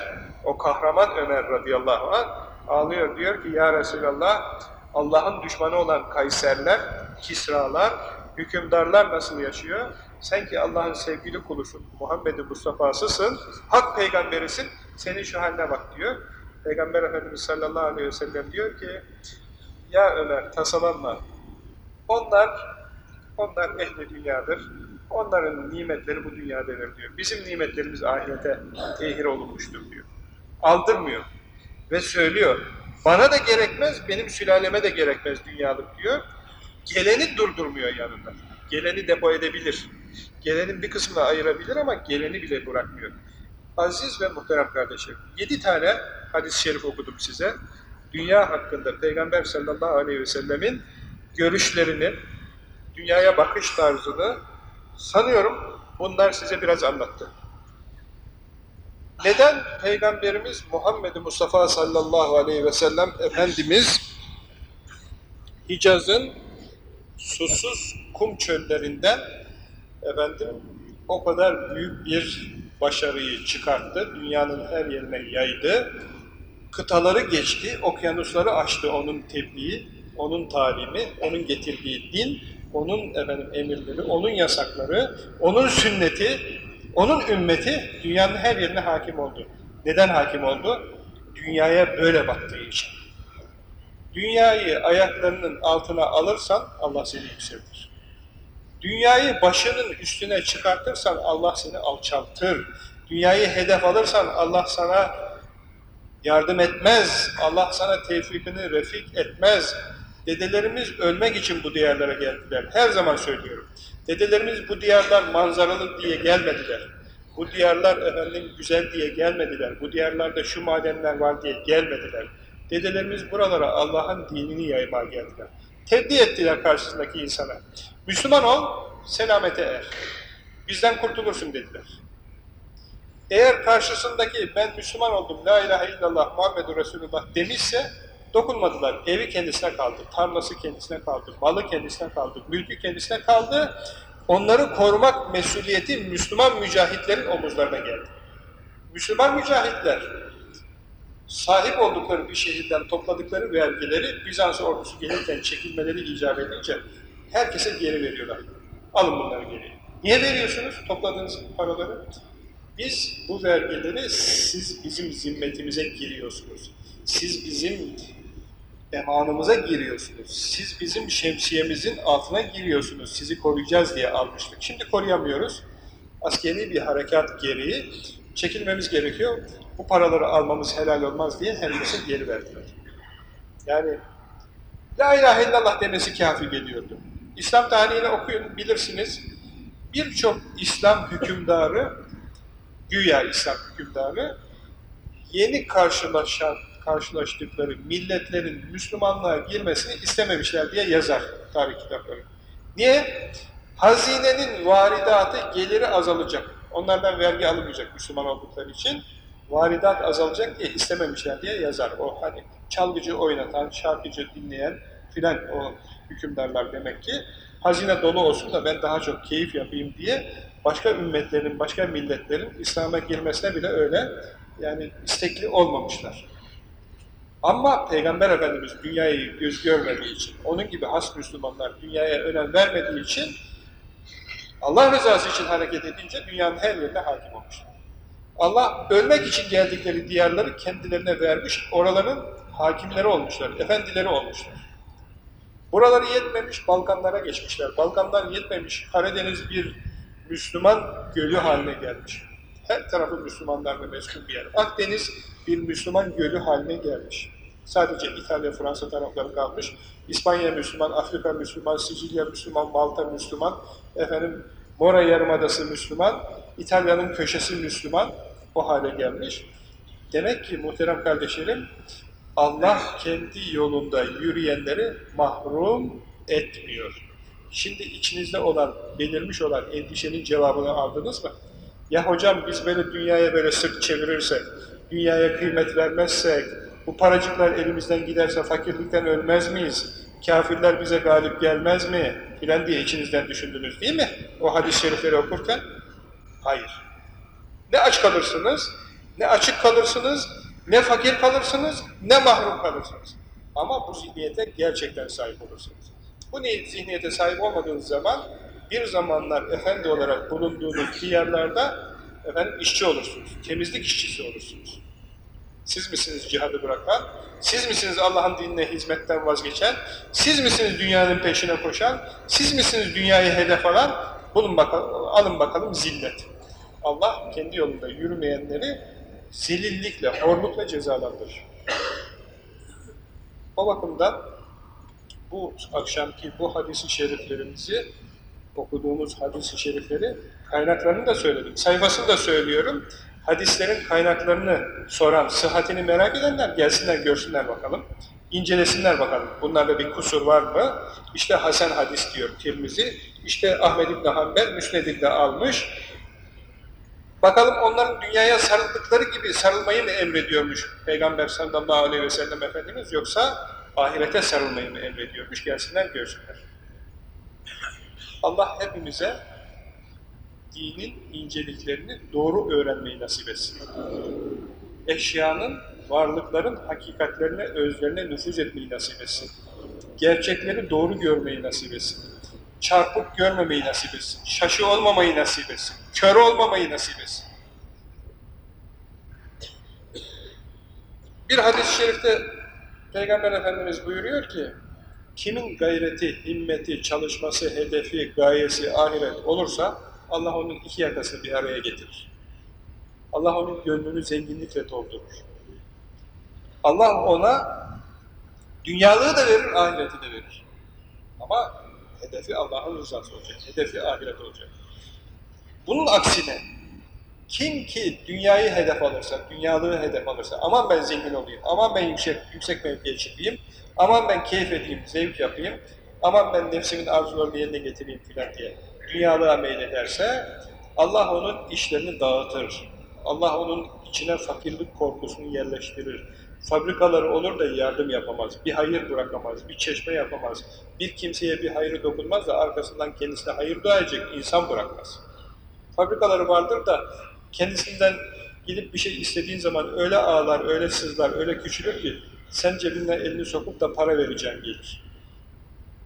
o kahraman Ömer radıyallahu anh ağlıyor. Diyor ki ya Resulallah Allah'ın düşmanı olan Kayserler, Kisralar, hükümdarlar nasıl yaşıyor? Sen ki Allah'ın sevgili kulusun, Muhammed-i Mustafa'sısın, hak peygamberisin, senin şu haline bak diyor. Peygamber Efendimiz sallallahu aleyhi ve sellem diyor ki, ya Ömer tasalanma, onlar, onlar ehli dünyadır, onların nimetleri bu dünyadedir diyor. Bizim nimetlerimiz ahirete tehir olunmuştur diyor. Aldırmıyor ve söylüyor, bana da gerekmez, benim sülaleme de gerekmez dünyalık diyor. Geleni durdurmuyor yanında. Geleni depo edebilir. Gelenin bir kısmını ayırabilir ama geleni bile bırakmıyor. Aziz ve muhterem kardeşim, yedi tane hadis-i şerif okudum size. Dünya hakkında Peygamber sallallahu aleyhi ve sellemin görüşlerini, dünyaya bakış tarzını sanıyorum bunlar size biraz anlattı. Neden Peygamberimiz Muhammed Mustafa sallallahu aleyhi ve sellem Efendimiz Hicaz'ın susuz kum çöllerinden efendim o kadar büyük bir başarıyı çıkarttı. Dünyanın her yerine yaydı. Kıtaları geçti, okyanusları aştı onun tebliği, onun talimi, onun getirdiği din, onun efendim emirleri, onun yasakları, onun sünneti, onun ümmeti dünyanın her yerine hakim oldu. Neden hakim oldu? Dünyaya böyle baktığı için. Dünyayı ayaklarının altına alırsan Allah seni yükseltir. Dünyayı başının üstüne çıkartırsan Allah seni alçaltır. Dünyayı hedef alırsan Allah sana yardım etmez. Allah sana tevfikini refik etmez. Dedelerimiz ölmek için bu diyarlara geldiler. Her zaman söylüyorum. Dedelerimiz bu diyarlar manzaralı diye gelmediler. Bu diyarlar efendim güzel diye gelmediler. Bu diyarlarda şu madenler var diye gelmediler. Dedelerimiz buralara Allah'ın dinini yaymaya geldiler. Tebliğ ettiler karşısındaki insana. Müslüman ol, selamete er. Bizden kurtulursun dediler. Eğer karşısındaki ben Müslüman oldum, la ilahe illallah, Muhammedur Resulullah demişse dokunmadılar. Evi kendisine kaldı, tarlası kendisine kaldı, malı kendisine kaldı, mülkü kendisine kaldı. Onları korumak mesuliyeti Müslüman mücahitlerin omuzlarına geldi. Müslüman mücahitler sahip oldukları bir şehirden topladıkları vergileri Bizans ordusu gelirken çekilmeleri icap edince herkese geri veriyorlar. Alın bunları geri. Niye veriyorsunuz topladığınız paraları? Biz bu vergileri siz bizim zimmetimize giriyorsunuz. Siz bizim emanımıza giriyorsunuz. Siz bizim şemsiyemizin altına giriyorsunuz. Sizi koruyacağız diye almıştık. Şimdi koruyamıyoruz. Askeri bir harekat gereği çekilmemiz gerekiyor. Bu paraları almamız helal olmaz diye herkese geri verdiler. Yani La ilahe illallah demesi kafi geliyordu. İslam tarihini okuyun, bilirsiniz. Birçok İslam hükümdarı, güya İslam hükümdarı, yeni karşılaşan, karşılaştıkları milletlerin Müslümanlığa girmesini istememişler diye yazar tarih kitapları. Niye? Hazinenin varidatı, geliri azalacak. Onlardan vergi alınmayacak Müslüman oldukları için. Varidat azalacak diye istememişler diye yazar. O hani çalgıcı oynatan, şarkıcı dinleyen filan o hükümdarlar demek ki hazine dolu olsun da ben daha çok keyif yapayım diye başka ümmetlerin, başka milletlerin İslam'a girmesine bile öyle yani istekli olmamışlar. Ama Peygamber Efendimiz dünyayı göz görmediği için, onun gibi has Müslümanlar dünyaya önem vermediği için Allah rızası için hareket edince dünyanın her yerine hakim olmuşlar. Allah ölmek için geldikleri diyarları kendilerine vermiş, oraların hakimleri olmuşlar, efendileri olmuşlar. Buraları yetmemiş, Balkanlara geçmişler. Balkanlar yetmemiş, Karadeniz bir Müslüman gölü haline gelmiş. Her tarafı Müslümanlarla meskun bir yer. Akdeniz bir Müslüman gölü haline gelmiş. Sadece İtalya, Fransa tarafları kalmış. İspanya Müslüman, Afrika Müslüman, Sicilya Müslüman, Malta Müslüman, efendim Mora Yarımadası Müslüman, İtalya'nın köşesi Müslüman o hale gelmiş. Demek ki muhterem kardeşlerim, Allah kendi yolunda yürüyenleri mahrum etmiyor. Şimdi içinizde olan, belirmiş olan endişenin cevabını aldınız mı? Ya hocam biz böyle dünyaya böyle sırt çevirirsek, dünyaya kıymet vermezsek, bu paracıklar elimizden giderse fakirlikten ölmez miyiz? Kafirler bize galip gelmez mi? Filan diye içinizden düşündünüz değil mi? O hadis-i şerifleri okurken. Hayır. Ne aç kalırsınız, ne açık kalırsınız, ne fakir kalırsınız, ne mahrum kalırsınız. Ama bu zihniyete gerçekten sahip olursunuz. Bu zihniyete sahip olmadığınız zaman bir zamanlar efendi olarak bulunduğunuz diyarlarda efendim işçi olursunuz. Temizlik işçisi olursunuz. Siz misiniz cihadı bırakan? Siz misiniz Allah'ın dinine hizmetten vazgeçen? Siz misiniz dünyanın peşine koşan? Siz misiniz dünyayı hedef alan? Bulun bakalım, alın bakalım zillet. Allah kendi yolunda yürümeyenleri zelillikle, horlukla cezalandırır. O bakımdan bu akşamki bu hadisi şeriflerimizi okuduğumuz hadisi şerifleri kaynaklarını da söyledim. Sayfasını da söylüyorum. Hadislerin kaynaklarını soran, sıhhatini merak edenler gelsinler görsünler bakalım. İncelesinler bakalım. Bunlarda bir kusur var mı? İşte Hasan hadis diyor Tirmizi. İşte Ahmed İbni Hanbel Müsned'inde almış. Bakalım onların dünyaya sarıldıkları gibi sarılmayı mı emrediyormuş Peygamber sallallahu aleyhi ve sellem Efendimiz yoksa ahirete sarılmayı mı emrediyormuş? Gelsinler görsünler. Allah hepimize dinin inceliklerini doğru öğrenmeyi nasip etsin. Eşyanın, varlıkların hakikatlerine, özlerine nüfuz etmeyi nasip etsin. Gerçekleri doğru görmeyi nasip etsin. Çarpık görmemeyi nasip etsin. Şaşı olmamayı nasip etsin. Kör olmamayı nasip etsin. Bir hadis-i şerifte Peygamber Efendimiz buyuruyor ki, kimin gayreti, himmeti, çalışması, hedefi, gayesi, ahiret olursa Allah onun iki yakasını bir araya getirir. Allah onun gönlünü zenginlikle doldurur. Allah ona dünyalığı da verir, ahireti de verir. Ama hedefi Allah'ın rızası olacak, hedefi ahiret olacak. Bunun aksine kim ki dünyayı hedef alırsa, dünyalığı hedef alırsa, aman ben zengin olayım, aman ben yüksek, yüksek mevkiye çıkayım, aman ben keyif edeyim, zevk yapayım, aman ben nefsimin arzularını yerine getireyim filan diye dünyalığa meylederse Allah onun işlerini dağıtır. Allah onun içine fakirlik korkusunu yerleştirir. Fabrikaları olur da yardım yapamaz, bir hayır bırakamaz, bir çeşme yapamaz, bir kimseye bir hayrı dokunmaz da arkasından kendisine hayır duyacak insan bırakmaz. Fabrikaları vardır da kendisinden gidip bir şey istediğin zaman öyle ağlar, öyle sızlar, öyle küçülür ki sen cebinden elini sokup da para vereceğin gelir.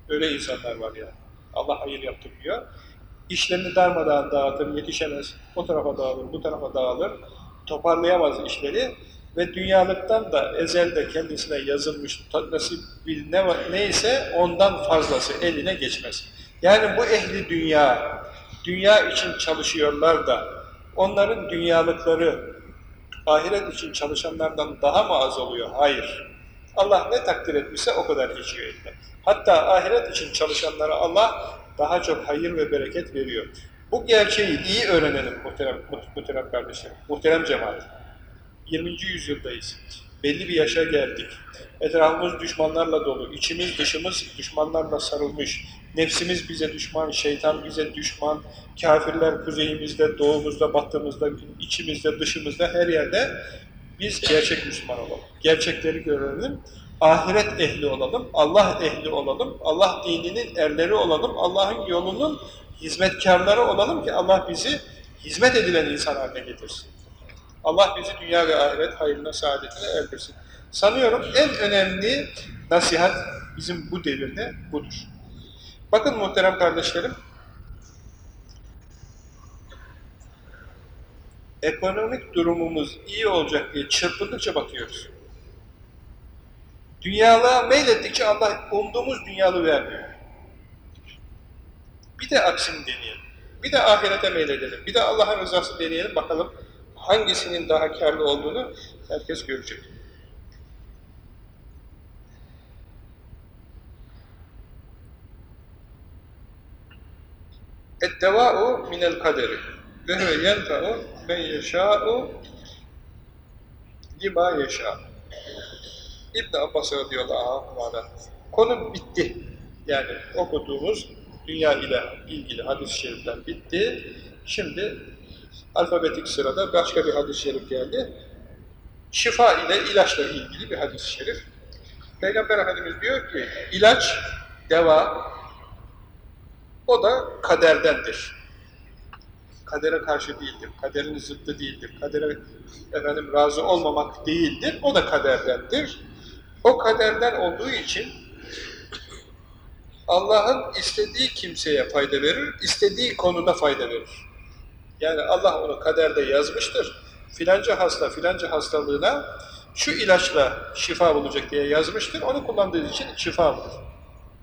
Öyle insanlar var ya. Allah hayır yaptırmıyor. İşlerini darmadağın dağıtır, yetişemez. O tarafa dağılır, bu tarafa dağılır. Toparlayamaz işleri ve dünyalıktan da ezelde kendisine yazılmış nasip ne, neyse ondan fazlası eline geçmez. Yani bu ehli dünya, dünya için çalışıyorlar da onların dünyalıkları ahiret için çalışanlardan daha mı az oluyor? Hayır. Allah ne takdir etmişse o kadar geçiyor eline. Hatta ahiret için çalışanlara Allah daha çok hayır ve bereket veriyor. Bu gerçeği iyi öğrenelim muhterem, muhterem kardeşlerim, muhterem cemaat. 20. yüzyıldayız. Belli bir yaşa geldik. Etrafımız düşmanlarla dolu. İçimiz dışımız düşmanlarla sarılmış. Nefsimiz bize düşman, şeytan bize düşman. Kafirler kuzeyimizde, doğumuzda, battığımızda, içimizde, dışımızda, her yerde biz gerçek Müslüman olalım. Gerçekleri görelim. Ahiret ehli olalım. Allah ehli olalım. Allah dininin erleri olalım. Allah'ın yolunun hizmetkarları olalım ki Allah bizi hizmet edilen insan haline getirsin. Allah bizi dünya ve ahiret hayrına, saadetine erdirsin. Sanıyorum en önemli nasihat bizim bu devirde budur. Bakın muhterem kardeşlerim, ekonomik durumumuz iyi olacak diye çırpındıkça batıyoruz. Dünyalığa meylettikçe Allah umduğumuz dünyalı vermiyor. Bir de aksini deneyelim. Bir de ahirete meyledelim. Bir de Allah'ın rızası deneyelim. Bakalım hangisinin daha karlı olduğunu herkes görecek. Eddeva'u minel kaderi ve yerfe'u men yeşâ'u lima yeşâ. İbn Abbas radıyallahu anh'a konu bitti. Yani okuduğumuz dünya ile ilgili hadis-i şerifler bitti. Şimdi alfabetik sırada başka bir hadis-i şerif geldi. Şifa ile ilaçla ilgili bir hadis-i şerif. Peygamber Efendimiz diyor ki, ilaç, deva, o da kaderdendir. Kadere karşı değildir. Kaderin zıttı değildir. Kadere efendim razı olmamak değildir. O da kaderdendir. O kaderden olduğu için Allah'ın istediği kimseye fayda verir, istediği konuda fayda verir. Yani Allah onu kaderde yazmıştır. Filanca hasta, filanca hastalığına şu ilaçla şifa bulacak diye yazmıştır. Onu kullandığı için şifa bulur.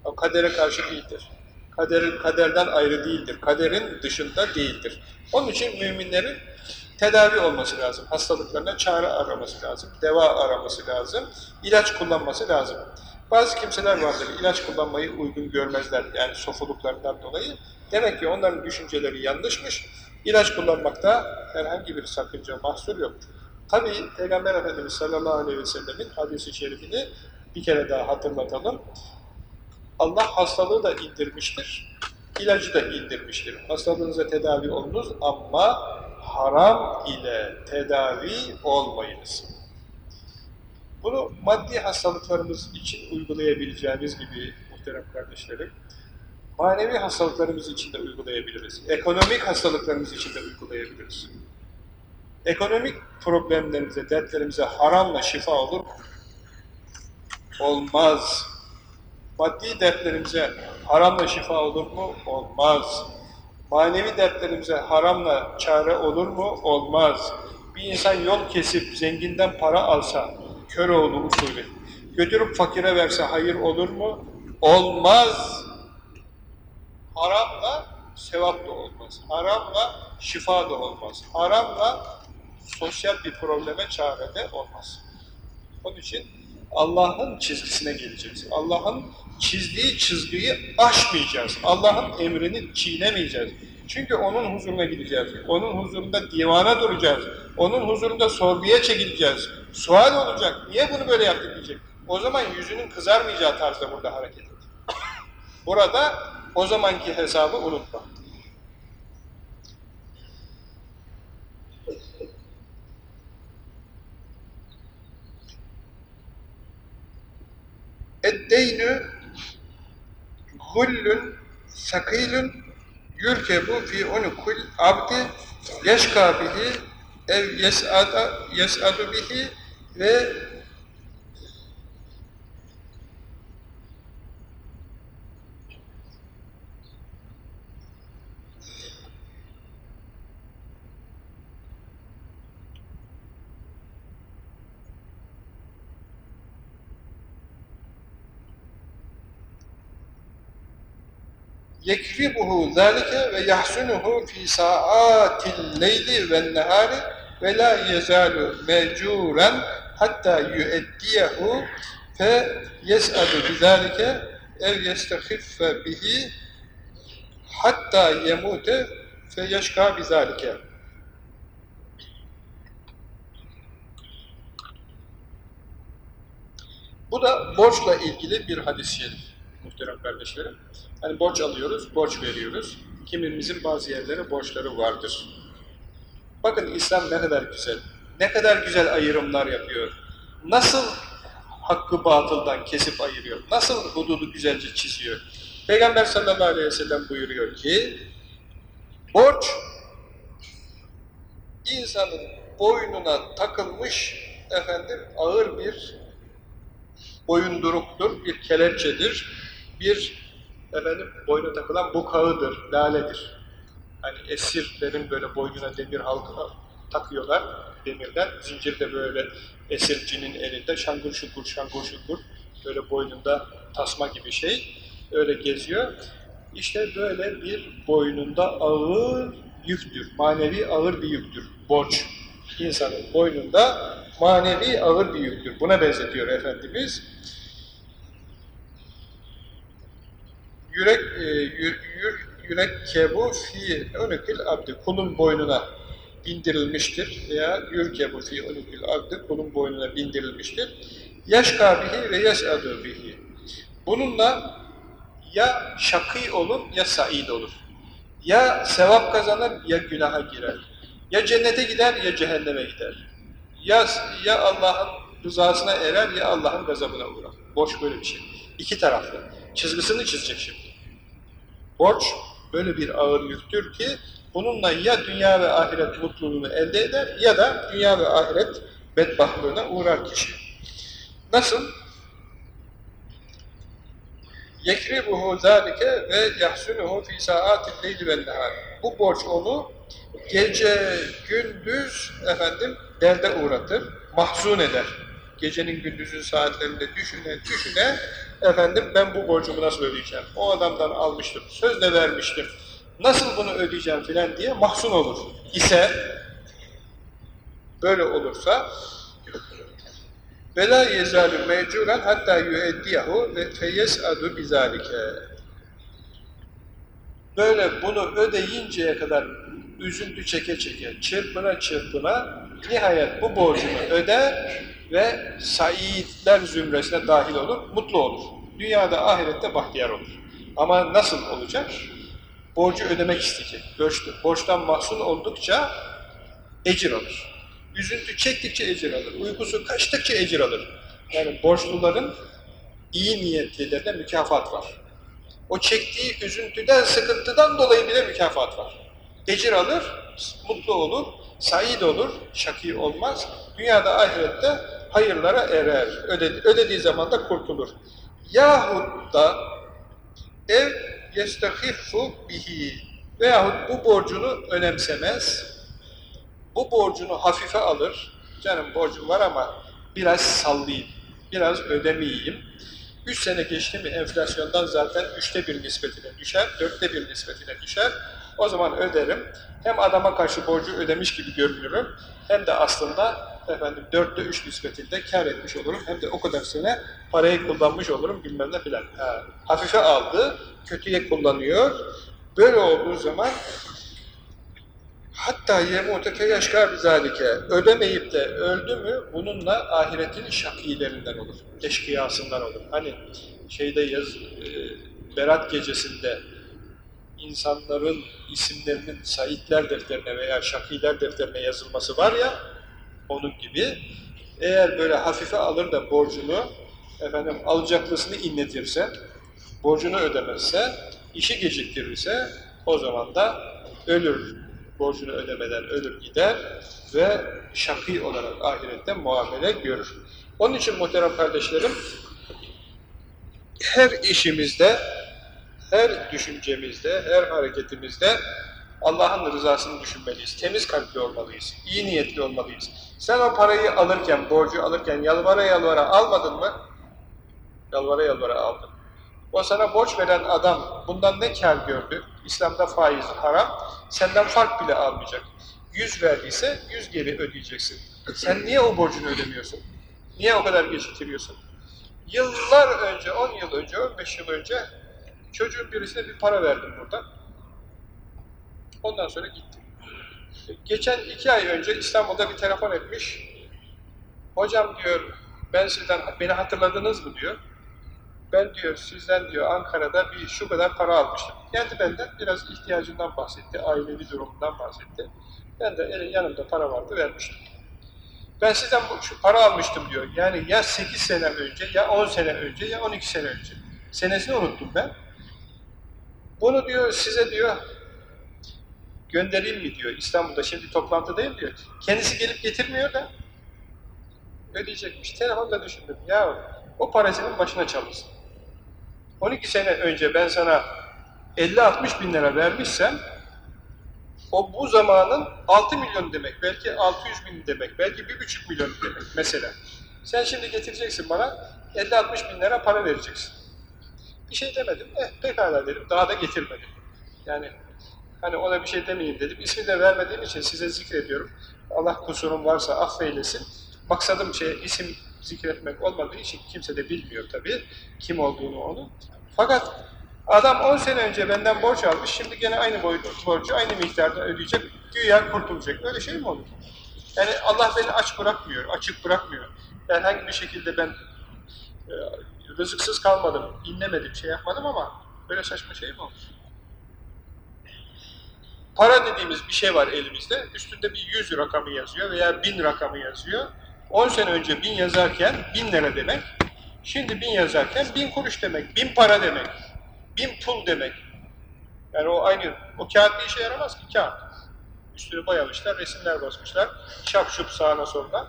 O kadere karşı değildir. Kaderin, kaderden ayrı değildir. Kaderin dışında değildir. Onun için müminlerin tedavi olması lazım. Hastalıklarına çare araması lazım. Deva araması lazım. ilaç kullanması lazım. Bazı kimseler vardır, ilaç kullanmayı uygun görmezler. Yani sofuluklarından dolayı. Demek ki onların düşünceleri yanlışmış. İlaç kullanmakta herhangi bir sakınca, mahsur yok. Tabi Peygamber Efendimiz sallallahu aleyhi ve sellemin hadisi şerifini bir kere daha hatırlatalım. Allah hastalığı da indirmiştir, ilacı da indirmiştir. Hastalığınıza tedavi olunuz ama haram ile tedavi olmayınız. Bunu maddi hastalıklarımız için uygulayabileceğimiz gibi muhterem kardeşlerim, manevi hastalıklarımız için de uygulayabiliriz. Ekonomik hastalıklarımız için de uygulayabiliriz. Ekonomik problemlerimize, dertlerimize haramla şifa olur mu? Olmaz. Maddi dertlerimize haramla şifa olur mu? Olmaz. Manevi dertlerimize haramla çare olur mu? Olmaz. Bir insan yol kesip zenginden para alsa, Köroğlu usulü, götürüp fakire verse hayır olur mu? Olmaz. Haramla sevap da olmaz. Haramla şifa da olmaz. Haramla sosyal bir probleme çare de olmaz. Onun için Allah'ın çizgisine geleceğiz. Allah'ın çizdiği çizgiyi aşmayacağız. Allah'ın emrini çiğnemeyeceğiz. Çünkü onun huzuruna gideceğiz. Onun huzurunda divana duracağız. Onun huzurunda sorguya çekileceğiz. Sual olacak. Niye bunu böyle yaptın diyecek. O zaman yüzünün kızarmayacağı tarzda burada hareket et. Burada o zamanki hesabı unutma. Eddeynü gullün sakilün yürkebu fi unukul abdi yeşka bihi ev yes'ada yes'adu bihi ve yekribuhu zâlike ve yahsunuhu fi sa'atil leyli ve nehari ve la yezalu mecûren hatta yüeddiyehu fe yes'adu bizâlike ev yestehiffe bihi hatta yemute fe yeşka bizâlike Bu da borçla ilgili bir hadis-i şerif muhterem kardeşlerim. Hani borç alıyoruz, borç veriyoruz. Kimimizin bazı yerlere borçları vardır. Bakın İslam ne kadar güzel, ne kadar güzel ayrımlar yapıyor. Nasıl hakkı batıldan kesip ayırıyor, nasıl hududu güzelce çiziyor. Peygamber sallallahu aleyhi ve sellem buyuruyor ki, borç insanın boynuna takılmış efendim ağır bir boyunduruktur, bir kelepçedir, bir efendim boyuna takılan bukağıdır, laledir. Hani esirlerin böyle boynuna demir halka takıyorlar demirden. Zincirde böyle esircinin elinde şangur şungur şangur şungur böyle boynunda tasma gibi şey öyle geziyor. İşte böyle bir boynunda ağır yüktür. Manevi ağır bir yüktür. Borç. insanın boynunda manevi ağır bir yüktür. Buna benzetiyor Efendimiz. Yürek e, yür, yür, yürek kebu fi önükül abdi kulun boynuna bindirilmiştir veya yürkebu fi önükül abdi kulun boynuna bindirilmiştir. Yaş kabihi ve yaş adı bihi. Bununla ya şakî olur ya said olur. Ya sevap kazanır ya günaha girer. Ya cennete gider ya cehenneme gider. Ya, ya Allah'ın rızasına erer ya Allah'ın gazabına uğrar. Boş böyle bir şey. İki taraflı. Çizgisini çizecek şimdi. Borç böyle bir ağır yüktür ki bununla ya dünya ve ahiret mutluluğunu elde eder ya da dünya ve ahiret bedbahtlığına uğrar kişi. Nasıl? yekribuhu zâlike ve yahsunuhu fî sââtil leyli. Bu borç onu gece, gündüz efendim derde uğratır, mahzun eder. Gecenin gündüzün saatlerinde düşüne düşüne efendim ben bu borcumu nasıl ödeyeceğim? O adamdan almıştım, sözle vermiştim. Nasıl bunu ödeyeceğim filan diye mahzun olur. İse böyle olursa ve la yezalu mevcuran hatta yueddiyahu ve feyes'adu bizalike. Böyle bunu ödeyinceye kadar üzüntü çeke çeke, çırpına çırpına nihayet bu borcunu öder ve saidler zümresine dahil olur, mutlu olur. Dünyada ahirette bahtiyar olur. Ama nasıl olacak? Borcu ödemek isteyecek. Borçlu. Borçtan mahzun oldukça ecir alır. Üzüntü çektikçe ecir alır. Uykusu kaçtıkça ecir alır. Yani borçluların iyi niyetlilerine mükafat var. O çektiği üzüntüden, sıkıntıdan dolayı bile mükafat var. Ecir alır, mutlu olur, said olur, şaki olmaz. Dünyada ahirette hayırlara erer. Ödedi, ödediği zaman da kurtulur. Yahut da ev yestahiffu bihi veyahut bu borcunu önemsemez, bu borcunu hafife alır, canım borcum var ama biraz sallayayım, biraz ödemeyeyim. Üç sene geçti mi enflasyondan zaten üçte bir nispetine düşer, dörtte bir nispetine düşer. O zaman öderim. Hem adama karşı borcu ödemiş gibi görünürüm, hem de aslında efendim dörtte üç nispetinde kar etmiş olurum. Hem de o kadar sene parayı kullanmış olurum bilmem ne filan. Ha, hafife aldı, kötüye kullanıyor. Böyle olduğu zaman Hatta yemute feyaşkar bizalike ödemeyip de öldü mü bununla ahiretin şakilerinden olur. Eşkıyasından olur. Hani şeyde yaz e, Berat gecesinde insanların isimlerinin Saitler defterine veya Şakiler defterine yazılması var ya onun gibi eğer böyle hafife alır da borcunu efendim alacaklısını inletirse borcunu ödemezse işi geciktirirse o zaman da ölür borcunu ödemeden ölür gider ve şakî olarak ahirette muamele görür. Onun için muhterem kardeşlerim, her işimizde, her düşüncemizde, her hareketimizde Allah'ın rızasını düşünmeliyiz. Temiz kalpli olmalıyız. iyi niyetli olmalıyız. Sen o parayı alırken, borcu alırken yalvara yalvara almadın mı? Yalvara yalvara aldın. O sana borç veren adam bundan ne kar gördü? İslam'da faiz haram. Senden fark bile almayacak. Yüz verdiyse yüz geri ödeyeceksin. Sen niye o borcunu ödemiyorsun? Niye o kadar geciktiriyorsun? Yıllar önce, on yıl önce, on beş yıl önce çocuğun birisine bir para verdim burada. Ondan sonra gittim. Geçen iki ay önce İstanbul'da bir telefon etmiş. Hocam diyor, ben sizden, beni hatırladınız mı diyor. Ben diyor sizden diyor Ankara'da bir şu kadar para almıştım. Geldi benden biraz ihtiyacından bahsetti, ailevi durumundan bahsetti. Ben de yanımda para vardı vermiştim. Ben sizden bu, şu para almıştım diyor. Yani ya 8 sene önce, ya 10 sene önce, ya 12 sene önce. Senesini unuttum ben. Bunu diyor size diyor göndereyim mi diyor İstanbul'da şimdi toplantıdayım diyor. Kendisi gelip getirmiyor da ödeyecekmiş. Telefonda düşündüm. Ya o parasının başına çalışsın. 12 sene önce ben sana 50-60 bin lira vermişsem o bu zamanın 6 milyon demek, belki 600 bin demek, belki 1,5 milyon demek mesela. Sen şimdi getireceksin bana 50-60 bin lira para vereceksin. Bir şey demedim. Eh pekala dedim. Daha da getirmedim. Yani hani ona bir şey demeyeyim dedim. İsmi de vermediğim için size zikrediyorum. Allah kusurum varsa affeylesin. Maksadım şey isim zikretmek olmadığı için kimse de bilmiyor tabii kim olduğunu onu. Fakat adam 10 sene önce benden borç almış, şimdi gene aynı borcu aynı miktarda ödeyecek, güya kurtulacak. Öyle şey mi olur? Yani Allah beni aç bırakmıyor, açık bırakmıyor. Herhangi bir şekilde ben e, rızıksız kalmadım, inlemedim, şey yapmadım ama böyle saçma şey mi olur? Para dediğimiz bir şey var elimizde, üstünde bir yüz rakamı yazıyor veya bin rakamı yazıyor. 10 sene önce bin yazarken bin lira demek, şimdi bin yazarken bin kuruş demek, bin para demek, bin pul demek. Yani o aynı, o kağıt bir işe yaramaz ki kağıt. Üstünü boyamışlar, resimler basmışlar, şap şup sağına soluna.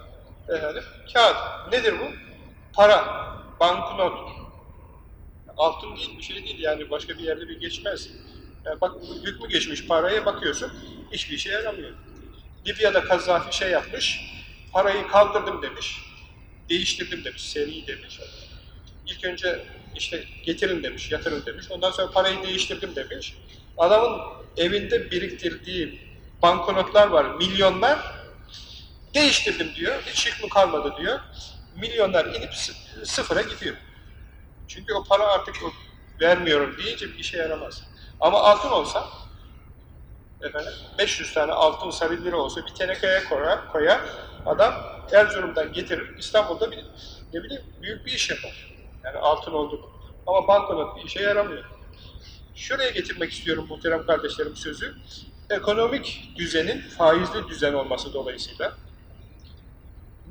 Efendim, kağıt. Nedir bu? Para, banknot. altın değil, bir şey değil yani başka bir yerde bir geçmez. Yani bak hükmü geçmiş paraya bakıyorsun, hiçbir işe yaramıyor. Libya'da Kazzafi şey yapmış, parayı kaldırdım demiş, değiştirdim demiş, seri demiş. İlk önce işte getirin demiş, yatırın demiş, ondan sonra parayı değiştirdim demiş. Adamın evinde biriktirdiği banknotlar var, milyonlar, değiştirdim diyor, hiç hükmü kalmadı diyor. Milyonlar inip sıfıra gidiyor. Çünkü o para artık o vermiyorum deyince bir işe yaramaz. Ama altın olsa, efendim, 500 tane altın sarı olsa bir tenekeye koyar, koyar adam Erzurum'dan getirir, İstanbul'da bir, ne bileyim, büyük bir iş yapar. Yani altın oldu. Ama banknot bir işe yaramıyor. Şuraya getirmek istiyorum muhterem kardeşlerim sözü. Ekonomik düzenin faizli düzen olması dolayısıyla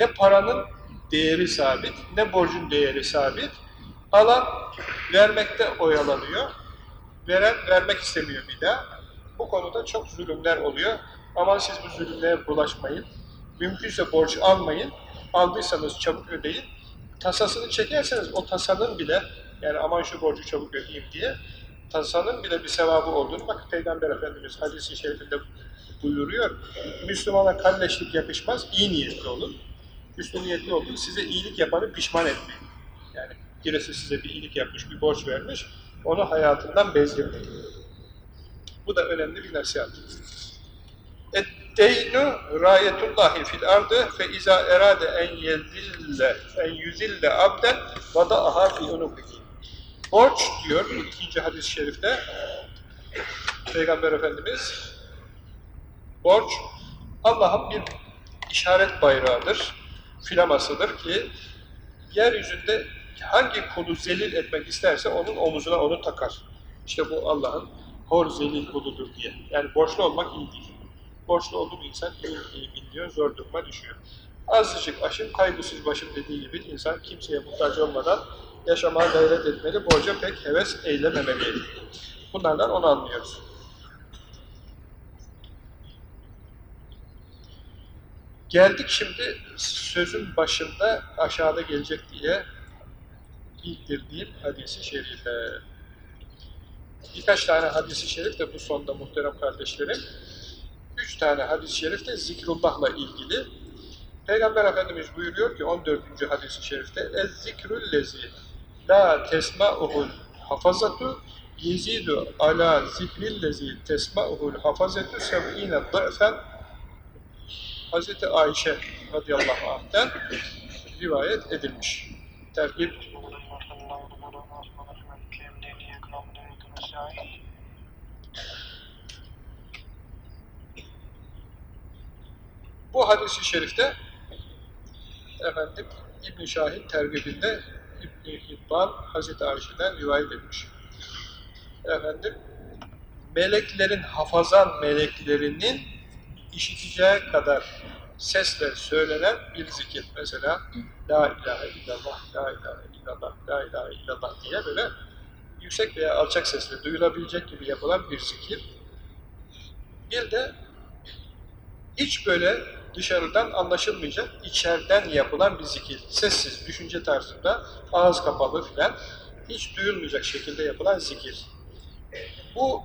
ne paranın değeri sabit, ne borcun değeri sabit. Alan vermekte oyalanıyor, veren vermek istemiyor bir daha. Bu konuda çok zulümler oluyor. Aman siz bu zulümlere bulaşmayın. Mümkünse borç almayın. Aldıysanız çabuk ödeyin. Tasasını çekerseniz o tasanın bile, yani aman şu borcu çabuk ödeyeyim diye, tasanın bile bir sevabı olduğunu bak Peygamber Efendimiz hadisi şerifinde buyuruyor. Müslümana kalleşlik yakışmaz, iyi niyetli olun. Üstü niyetli olun, size iyilik yapanı pişman etmeyin. Yani birisi size bir iyilik yapmış, bir borç vermiş, onu hayatından bezdirmeyin. Bu da önemli bir nasihat. Etteynu rayetullahi fil ardı fe iza erade en yezille en yüzille abden vada'aha fi unukihi. Borç diyor ikinci hadis-i şerifte Peygamber Efendimiz borç Allah'ın bir işaret bayrağıdır, filamasıdır ki yeryüzünde hangi kulu zelil etmek isterse onun omuzuna onu takar. İşte bu Allah'ın hor zelil kuludur diye. Yani borçlu olmak iyi değil. Borçlu olduğu bir insan iyi, iyi biliyor, zor duruma düşüyor. Azıcık aşım, kaygısız başım dediği gibi insan kimseye muhtaç olmadan yaşamaya gayret etmeli, borca pek heves eylememeli. Bunlardan onu anlıyoruz. Geldik şimdi sözün başında aşağıda gelecek diye bildirdiğim hadisi şerife. Birkaç tane hadisi şerif de bu sonda muhterem kardeşlerim. Üç tane hadis-i şerif de zikrullahla ilgili. Peygamber Efendimiz buyuruyor ki 14. hadis-i şerifte Ez-zikrüllezi la tesma'uhul hafazatu yezidu ala zikrillezi tesma'uhul hafazetu sev'ine da'fen Hazreti Ayşe radıyallahu anh'ten rivayet edilmiş. Tergib Bu hadis-i şerifte efendim İbn Şahin tergibinde İbn Hibban Hazreti Ayşe'den rivayet etmiş. Efendim meleklerin hafazan meleklerinin işiteceği kadar sesle söylenen bir zikir. Mesela La ilahe illallah, La ilahe illallah, La ilahe illallah diye böyle yüksek veya alçak sesle duyulabilecek gibi yapılan bir zikir. Bir de hiç böyle dışarıdan anlaşılmayacak, içeriden yapılan bir zikir. Sessiz, düşünce tarzında, ağız kapalı filan, hiç duyulmayacak şekilde yapılan zikir. Bu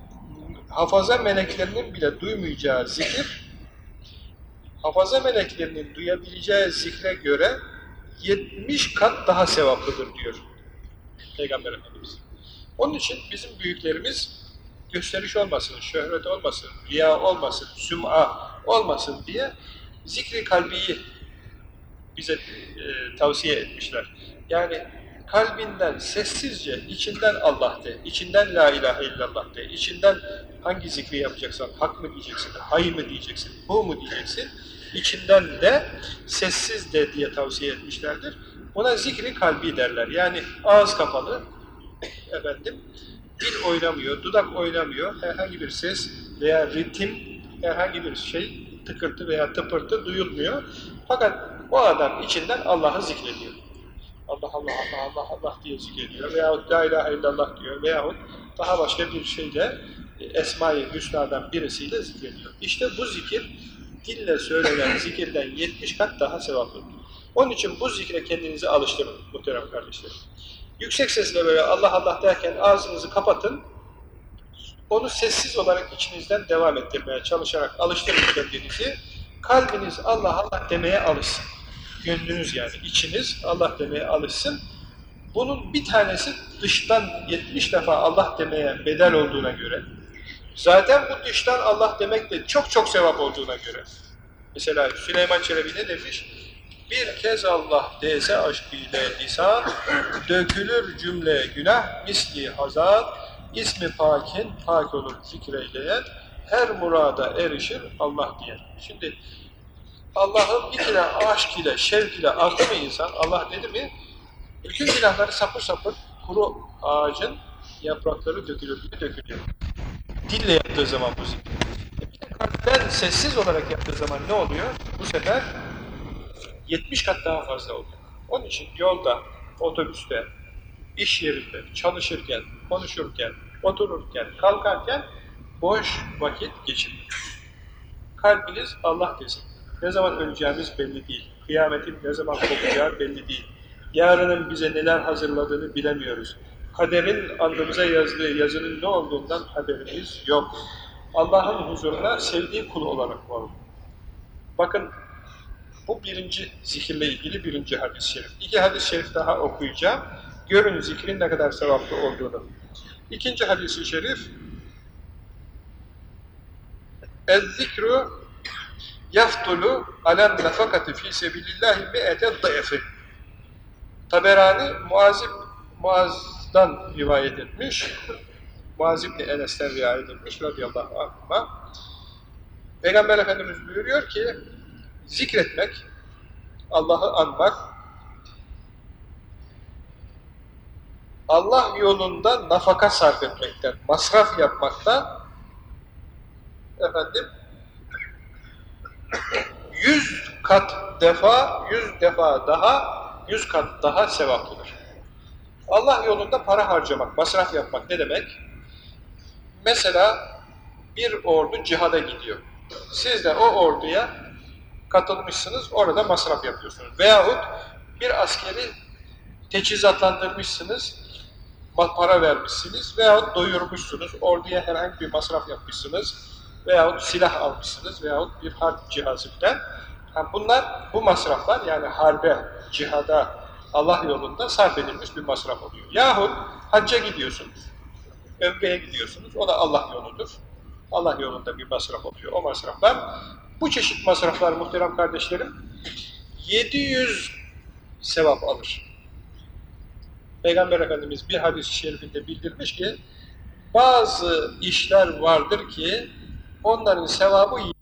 hafaza meleklerinin bile duymayacağı zikir, hafaza meleklerinin duyabileceği zikre göre 70 kat daha sevaplıdır diyor Peygamber Efendimiz. Onun için bizim büyüklerimiz gösteriş olmasın, şöhret olmasın, riya olmasın, süm'a olmasın diye zikri kalbiyi bize e, tavsiye etmişler. Yani kalbinden sessizce, içinden Allah de, içinden La ilahe illallah de, içinden hangi zikri yapacaksan, hak mı diyeceksin, hay mı diyeceksin, bu mu diyeceksin, içinden de sessiz de diye tavsiye etmişlerdir. Buna zikri kalbi derler. Yani ağız kapalı, efendim, dil oynamıyor, dudak oynamıyor, herhangi bir ses veya ritim, herhangi bir şey tıkırtı veya tıpırtı duyulmuyor. Fakat o adam içinden Allah'ı zikrediyor. Allah Allah Allah Allah Allah diye zikrediyor veyahut La ilahe illallah diyor veyahut daha başka bir şeyle Esma-i Hüsna'dan birisiyle zikrediyor. İşte bu zikir dille söylenen zikirden 70 kat daha sevaplıdır. Onun için bu zikre kendinizi alıştırın muhterem kardeşlerim. Yüksek sesle böyle Allah Allah derken ağzınızı kapatın. Onu sessiz olarak içinizden devam ettirmeye çalışarak alıştırın kendinizi. Kalbiniz Allah Allah demeye alışsın. Gönlünüz yani içiniz Allah demeye alışsın. Bunun bir tanesi dıştan 70 defa Allah demeye bedel olduğuna göre, zaten bu dıştan Allah demek de çok çok sevap olduğuna göre. Mesela Süleyman Çelebi ne demiş? Bir kez Allah dese aşk ile lisan, dökülür cümle günah, misli hazan, ismi pakin, pak olur zikreyleyen, her murada erişir Allah diye. Şimdi Allah'ın bir kere aşk ile, şevk ile andı mı insan, Allah dedi mi, bütün günahları sapır sapır kuru ağacın yaprakları dökülür gibi dökülüyor. Dille yaptığı zaman bu zikir. De kalpten sessiz olarak yaptığı zaman ne oluyor? Bu sefer 70 kat daha fazla oluyor. Onun için yolda, otobüste, iş yerinde, çalışırken, konuşurken, otururken, kalkarken boş vakit geçirin. Kalbiniz Allah desin. Ne zaman öleceğimiz belli değil. Kıyametin ne zaman kopacağı belli değil. Yarının bize neler hazırladığını bilemiyoruz. Kaderin andımıza yazdığı yazının ne olduğundan haberimiz yok. Allah'ın huzuruna sevdiği kul olarak varım. Bakın bu birinci zikirle ilgili birinci hadis-i şerif. İki hadis-i şerif daha okuyacağım. Görün zikrin ne kadar sevaplı olduğunu. İkinci hadis-i şerif Ez-zikru yaftulu alem nefakati fi sebilillahi mi'ete dayıfı. Taberani Muazib Muaz'dan rivayet etmiş. Muaz İbni Enes'ten rivayet etmiş radıyallahu anh'a. Peygamber Efendimiz buyuruyor ki zikretmek, Allah'ı anmak, Allah yolunda nafaka sarf etmekten, masraf yapmaktan efendim yüz kat defa, yüz defa daha, yüz kat daha sevaplıdır. Allah yolunda para harcamak, masraf yapmak ne demek? Mesela bir ordu cihada gidiyor. Siz de o orduya katılmışsınız, orada masraf yapıyorsunuz. Veyahut bir askeri teçhizatlandırmışsınız, para vermişsiniz veyahut doyurmuşsunuz, orduya herhangi bir masraf yapmışsınız veyahut silah almışsınız veyahut bir harp cihazı falan. Ha bunlar, bu masraflar yani harbe, cihada, Allah yolunda sarf edilmiş bir masraf oluyor. Yahut hacca gidiyorsunuz, ömreye gidiyorsunuz, o da Allah yoludur. Allah yolunda bir masraf oluyor. O masraflar, bu çeşit masraflar muhterem kardeşlerim, 700 sevap alır. Peygamber Efendimiz bir hadis-i şerifinde bildirmiş ki, bazı işler vardır ki, 女のシャワーもいい。